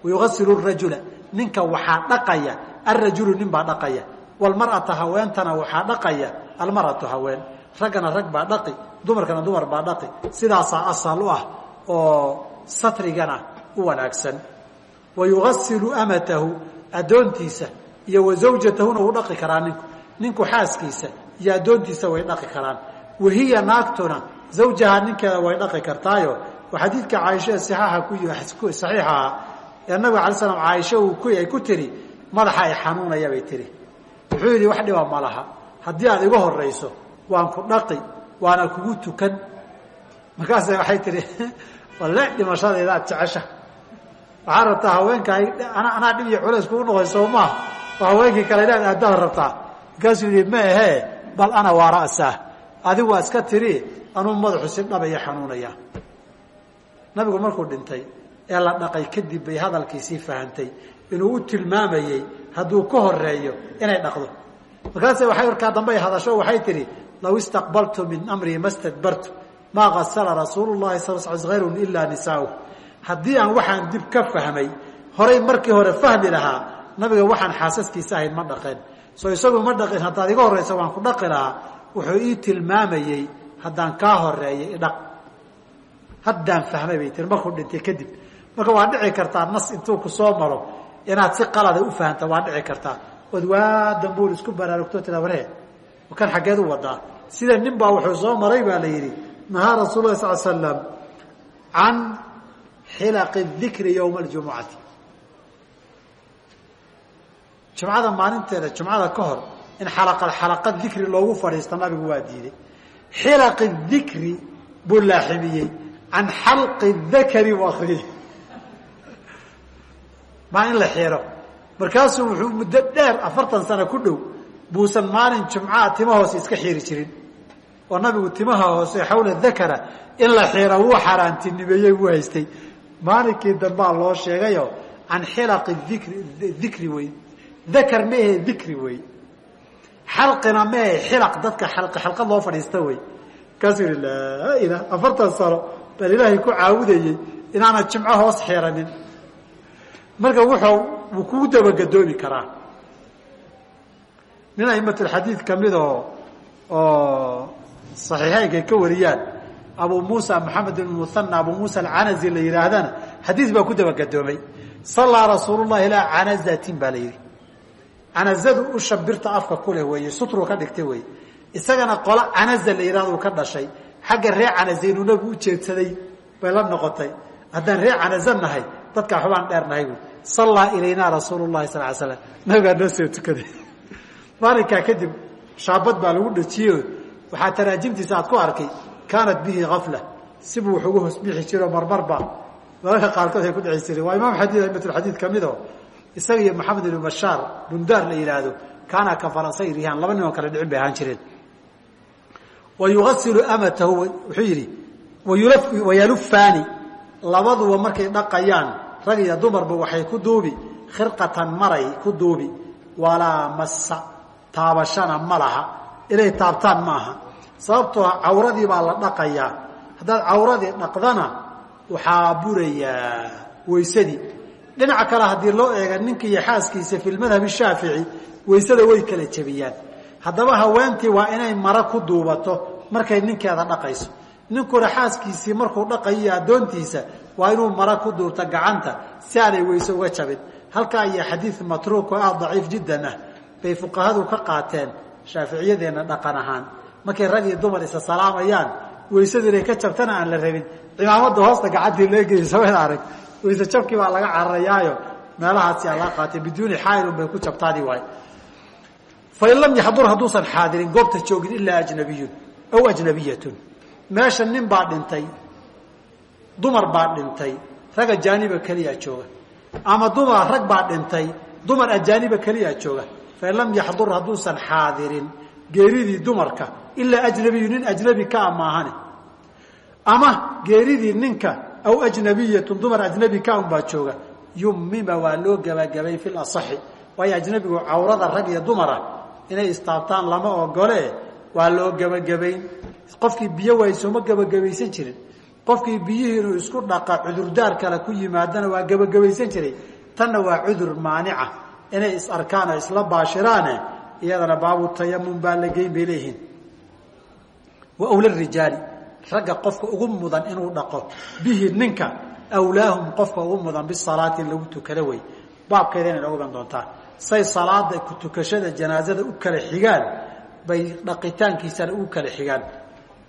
wayugasilu rajula ninka waxaa dhaqaya arajulu nin baa dhaqaya. Walmar'ata haweentana waxaa dhaqaya almar'atu haween. Raggana rag baa dhaqi dumarkana dumar baa dhaqi. Sidaasaa asal u ah oo satrigana u wanaagsan. Wa yugasilu amatahu addoontiisa iyo wa wuu dhaqi karaa ninku ninku xaaskiisa iyo addoontiisa way dhaqi karaan. Wahiya naagtuna zawjaha ninkeeda way dhaqi kartaayo. Oo xadiidka caaisha saxiixa ku ee nabiga alay slam caaisha uu ay ku tiri madaxa ay xanuunaya bay tiri. Wuxuu yidhi wax dhiba ma laha. Haddii aad iga horayso waan ku dhaqi waana kugu tukan. Markaasa waxay tihi walle dhimashadayda jecesha. Waxaa rabtaa haweenka anaa dhib iyo culays kugu noqoy soo maaha haweenkii kale inaad aadaad rabtaa markaasuu yihi ma ahee bal ana waa ra'saa adigu waa iska tiri anuu madaxu si dhabaya xanuunaya. Nabigu markuu dhintay ee la dhaqay kadib bay hadalkiisii fahantay inuu u tilmaamayey hadduu ka horeeyo inay dhaqdo. Markaase waay markaa dambe hadasho waxay tihi law istaqbaltu min amrii ma stadbartu maa gasala rasuulu llahi sal sl hayrun ilaa nisaau haddii aan waxaan dib ka fahmay horay markii hore fahmi lahaa nabiga waxaan xaasaskiisa ahayn ma dhaqeen soo isagu ma dhaqin haddaad iga horraysa waan ku dhaqi lahaa wuxuu ii tilmaamayey haddaan kaa horeeyay idhaq haddaan fahmay bay tiri markuu dhintay kadib. Marka waa dhici kartaa nas intuu ku soo maro inaad si qalada u fahamta waa dhici kartaa. Ood waa dambuul isku baraarugto tira waree kan xaggeed u wadaa. Sida nin baa wuxuu soo maray baa la yidhi nahaa rasuul lah sal slam can xilaqi dikri yowma aljumucati jumcada maalinteeda jumcada ka hor in xalaqad xalaqad dikri loogu fadhiisto nabigu waa diiday. Xilaqi dikri buu laaximiyey. Can xalqi dakari u akriyey maa in la xiro? Markaasuu wuxuu muddo dheer afartan sano ku dhow buusan maalin jumcaa tima hoose iska xiiri jirin. Oo nabigu timaha hoose xawla dakara in la xira wuu xaaraantinimeeyey wuu haystay. Maalinkii dambaa loo sheegayo can xilaqi dikri dikri wey dakar maahe dikri wey. Xalqina maahe xilaq dadka xalqad loo fadhiista wey. Markaasuu yihi laa ilah afartan sano baan ilaahay ku caawudayey inaana jimco hoos xiranin marka wuxuu wuu kugu dabagadoomi karaa. Nin aimatulxadiid ka mid oo oo saxiixeynkay ka wariyaan abu muusa maxamed ibn muhana abu muusa alcanazi la yidhaahdana xadiis baa ku dabagadoomay sallaa rasuul llahi ilaa canazatin baa la yidhi canazadu usha birta afka kuleh weeye sutru ka dhigtay wey isagana qola canaza la yidhahdo ka dhashay. Xagga reer canaza inuu nabigu ujeedsaday bay la noqotay. Haddaan reer canaza nahay dadkaa xubaan dheer nahay wy sallaa ilaynaa rasuul llahi sal slam nabigaa noo soo tukaday. Maalinkaa kadib shaabad baa lagu dhajiyey waxaa taraajimtiisa aad ku arkay kaanat bihi afla sibuu wax ugu hosbixi jiro marmarba mararka qaarkood ay ku dhici jireen waa imaam xadiid aimatulxadiid ka mid oo isaga iyo maxamed ibn bashaar bundaar la yidhaahdo kaana ka faransayrihan laba nin oo kale dhicin bay ahaan jireen. Wa yuasilu amatahu wuxuu yidhi wayalufaani labaduba markay dhaqayaan rag iyo dumarba waxay ku duubi khirqatan maray ku duubi walaa massa taabashana ma laha inay taabtaan ma aha. Sababtoo cawradii baa la dhaqayaa. Haddaad cawradii dhaqdana waxaa burayaa waysadii dhinaca kale haddii loo eega ninka iyo xaaskiisa fi lmadhab shaafici waysada way kala jebiyaan. Haddaba haweentii waa inay mara ku duubato markay ninkeeda dhaqayso. Ninkuna xaaskiisii markuu dhaqayo addoontiisa waa inuu mara ku duubto gacanta si aanay weyse uga jabin. Halkaa iyo xadiid matruuko ah daciif jiddan ah bay fuqahadu ka qaateen shaaficiyadeenna dhaqan ahaan. Markay rag iyo dumar isa salaamayaan weysadu inay ka jabtana aan la rabin. Cimaamada hoosta gacantii leegeysa arag weyse jabkii baa laga cararayaayo meelahaasi aa laga qaatay biduuni xailun bay ku jabtaadi waay. Fain lam yaxdur hadduusan xaadirin goobta joogin ilaa ajnabiyun aw ajnabiyatun. Meesha nin baa dhintay dumar baa dhintay rag ajaaniba keliyaa jooga. Ama dumar rag baa dhintay dumar ajaaniba keliyaa jooga. Fain lam yaxdur hadduusan xaadirin geeridii dumarka ilaa ajnabiyu nin ajnabi kaa maahane. Ama geeridii ninka aw ajnabiyatun dumar ajnabi ka un baa jooga yumima waa loo gebagabayn fi lasaxi waayo ajnabigu cawrada rag iyo dumara inay istaabtaan lama ogole waa loo gebagabayn qofkii biyo waay sooma gebagabaysan jirin qofkii biyihii inuu isku dhaqa cudurdaar kale ku yimaadana waa gebagabaysan jiray tanna waa cudur maanica inay is arkaan oo isla baashiraane iyadana baabu tayamun baa la geyn bay leeyihiin wa wla rijaali ragga qofka ugu mudan inuu dhaqo. Bihi ninka awlaahum qofka ugu mudan bisalaati lagu tukado wey. Baabkeeda ogan doontaa say salaada ku tukashada janaazada u kala xigaan bay dhaqitaankiisana u kala xigaan.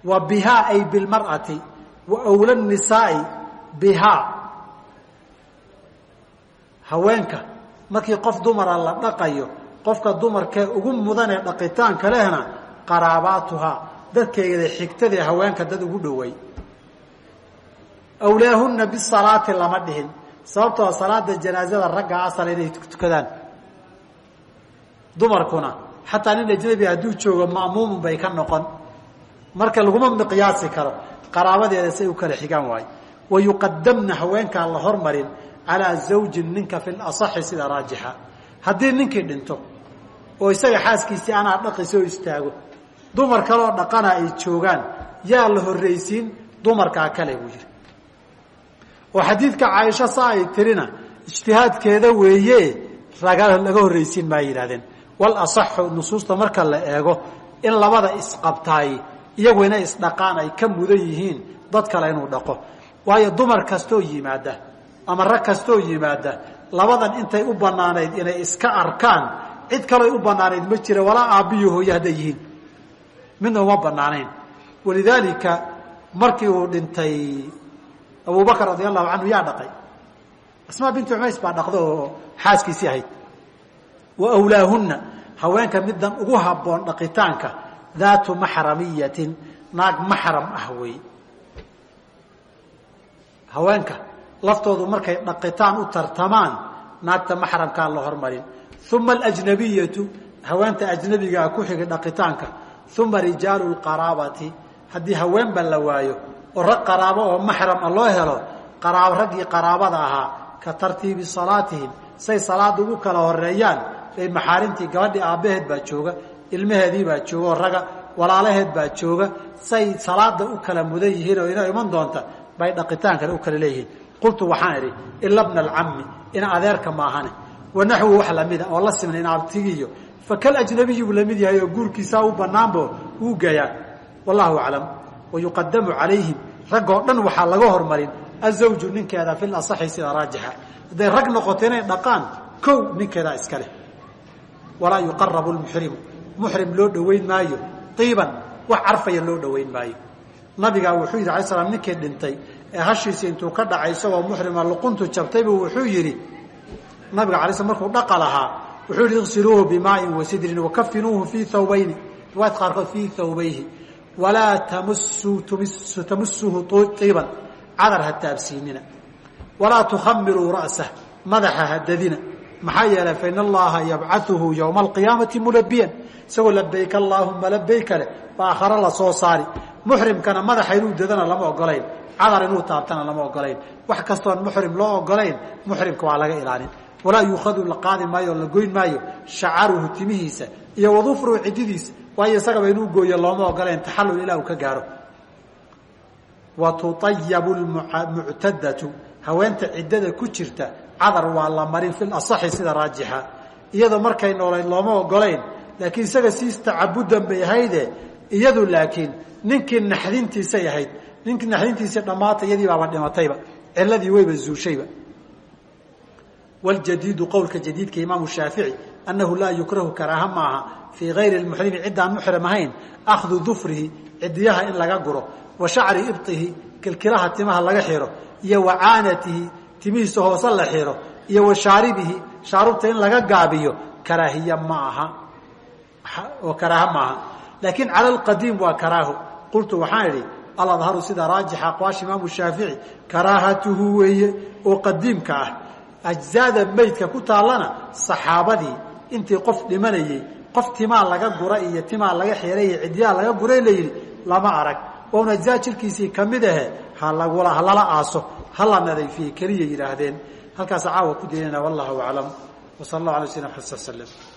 Wa bihaa ay bilmar'ati wa wla nisaai bihaa haweenka markii qof dumara la dhaqayo qofka dumarkee ugu mudanee dhaqitaanka lehna qaraabaatuhaa dadkeeda xigtadee haweenka dad ugu dhoway. Awlaahunna bisalaati lama dhihin sababtoo salaada janaazada ragga asal inay tukadaan dumarkuna xataa nin ajnabi hadduu joogo ma'muumun bay ka noqon. Marka laguma miqyaasi karo qaraabadeeda say u kala xigaan waayo wa yuqadamna la hormarin calaa zawjin ninka fi lasaxi sida raajixa. Haddii ninkii dhinto oo isaga xaaskiisii anaa dhaqi soo istaago dumar kaleoo dhaqana ay joogaan yaa la horraysiin dumarkaa kale buu yidhi. Oo xadiidka caaisha saa ay tirina ijtihaadkeeda weeye raga laga horraysiin maa yidhahdeen wal asaxu nusuusta marka la eego in labada isqabtaay iyagu inay isdhaqaan ay ka mudan yihiin dad kale inuu dhaqo. Waayo dumar kastoo yimaada ama rag kastoo yimaada labadan intay u bannaanayd inay iska arkaan cid kaley u bannaanayd ma jira walaa aabbiyo hooye hadday yihiin midna uma bannaanayn walidaalika markii uu dhintay abubakar radia allahu canhu yaa dhaqay. Asmaa bintu cumays baa dhaqda oo xaaskiisii ahayd. Wa wlaahunna haweenka middan ugu habboon dhaqitaanka daatu maxramiyatin naag maxram ah wey. Haweenka laftoodu markay dhaqitaan u tartamaan naagta maxramkaa la hormarin. Uma alajnabiyatu haweenta ajnabigaa ku xigay dhaqitaanka uma rijaalu lqaraabati haddii haweenba la waayo oo rag qaraabo oo maxram a loo helo qaraab raggii qaraabada ahaa ka tartiibi salaatihim say salaada ugu kala horeeyaan bay maxaarimtii gabadhii aabbaheed baa jooga ilmaheedii baa jooga oo raga walaalaheed baa jooga say salaada u kala mudan yihiin oo inoo iman doonta bay dhaqitaankana u kala leeyihiin. Qultu waxaan idhi ila bna alcammi ina adeerka maahane wanaxwu wax lamida oo la simna in abtigiiyo fakal ajnabiyi buu la mid yahay oo guurkiisaa u banaanbo uu geeyaa wallahu aclam. Wayuqadamu calayhim. Raggoo dhan waxaa laga hormarin. Azawju ninkeeda fil asaxi sida raajixa. Hadday rag noqoto inay dhaqaan kow ninkeedaa iska leh. Walaa yuqarabu lmuxrimu muxrim loo dhoweyn maayo. Iiban wax carfaya loo dhoweyn maayo. Nabigaa wuxuu yidhi alay slam ninkii dhintay ee hashiisi intuu ka dhacay isagoo muxrima luquntu wuxuu yihi iqsiluuhu bimaain wasidrin wakafinuuhu fii thawbayni. Riwaayad qaarkood fii thawbayhi. Walaa tamusuu tamusuhu iiban cadar ha taabsiinina. Walaa tukhamiruu ra'sah madaxa hadadina maxaa yeelay fain allaha yabcauhu ywma alqiyaamati mulabiyan isagoo labayk allaahuma labayka leh. Ba aakhare la soo saari. Muxrimkana madaxa inuu dadana lama ogolayn cadar inuu taabtana lama ogolayn wax kastoon muxrim loo ogolayn muxrimka waa laga ilaalin walaa yuukhadu la qaadi maayo la goyn maayo shacaruhu timihiisa iyo wadufruhu cididiisa waayo isagaba inuu gooyo looma ogolayn taxallul ilaa uu ka gaaro. Wa tuayabu muctadatu haweenta ciddada ku jirta cadar waa la marin fi iyadoo markay noolayd looma ogolayn laakiin isaga siis tacabudan bay ahayde iyadu laakiin ninkii naxdintiisay ahayd ninkii naxdintiisii dhammaata iyadii baaba dhimatayba ciladii wayba zuushayba waljadiidu qowlka jadiidka imaamu shaafici annahu laa yukrahu karaaha maaha fii gayri lmuxrimi ciddaan muxrim ahayn akhdu dufrihi cidiyaha in laga guro wa shacri ibtihi kilkilaha timaha laga xiro iyo wa caanatihi timihiisa hoose la xiro iyo wa shaaribihi shaarubta in laga gaabiyo karaahiya ma aha oo karaaha maaha laakiin cala alqadiim waa karaaho qultu waxaan idhi aladharu sida raajixa aqwaasha imaamu shaafici karaahatuhu weeye oo qadiimka ah ajzaada meydka ku taallana saxaabadii. Intii qof dhimanayey qof timaa laga gura iyo timaa laga xiray iyo cidyaha laga guray layidhi lama arag oon ajzaa jirkiisii ka mid ahe halagula halala aaso hala nadayfiye keliya yidhaahdeen. Halkaas caawa ku daynana wallahu aclam. Wsala allah ala sina xasa slm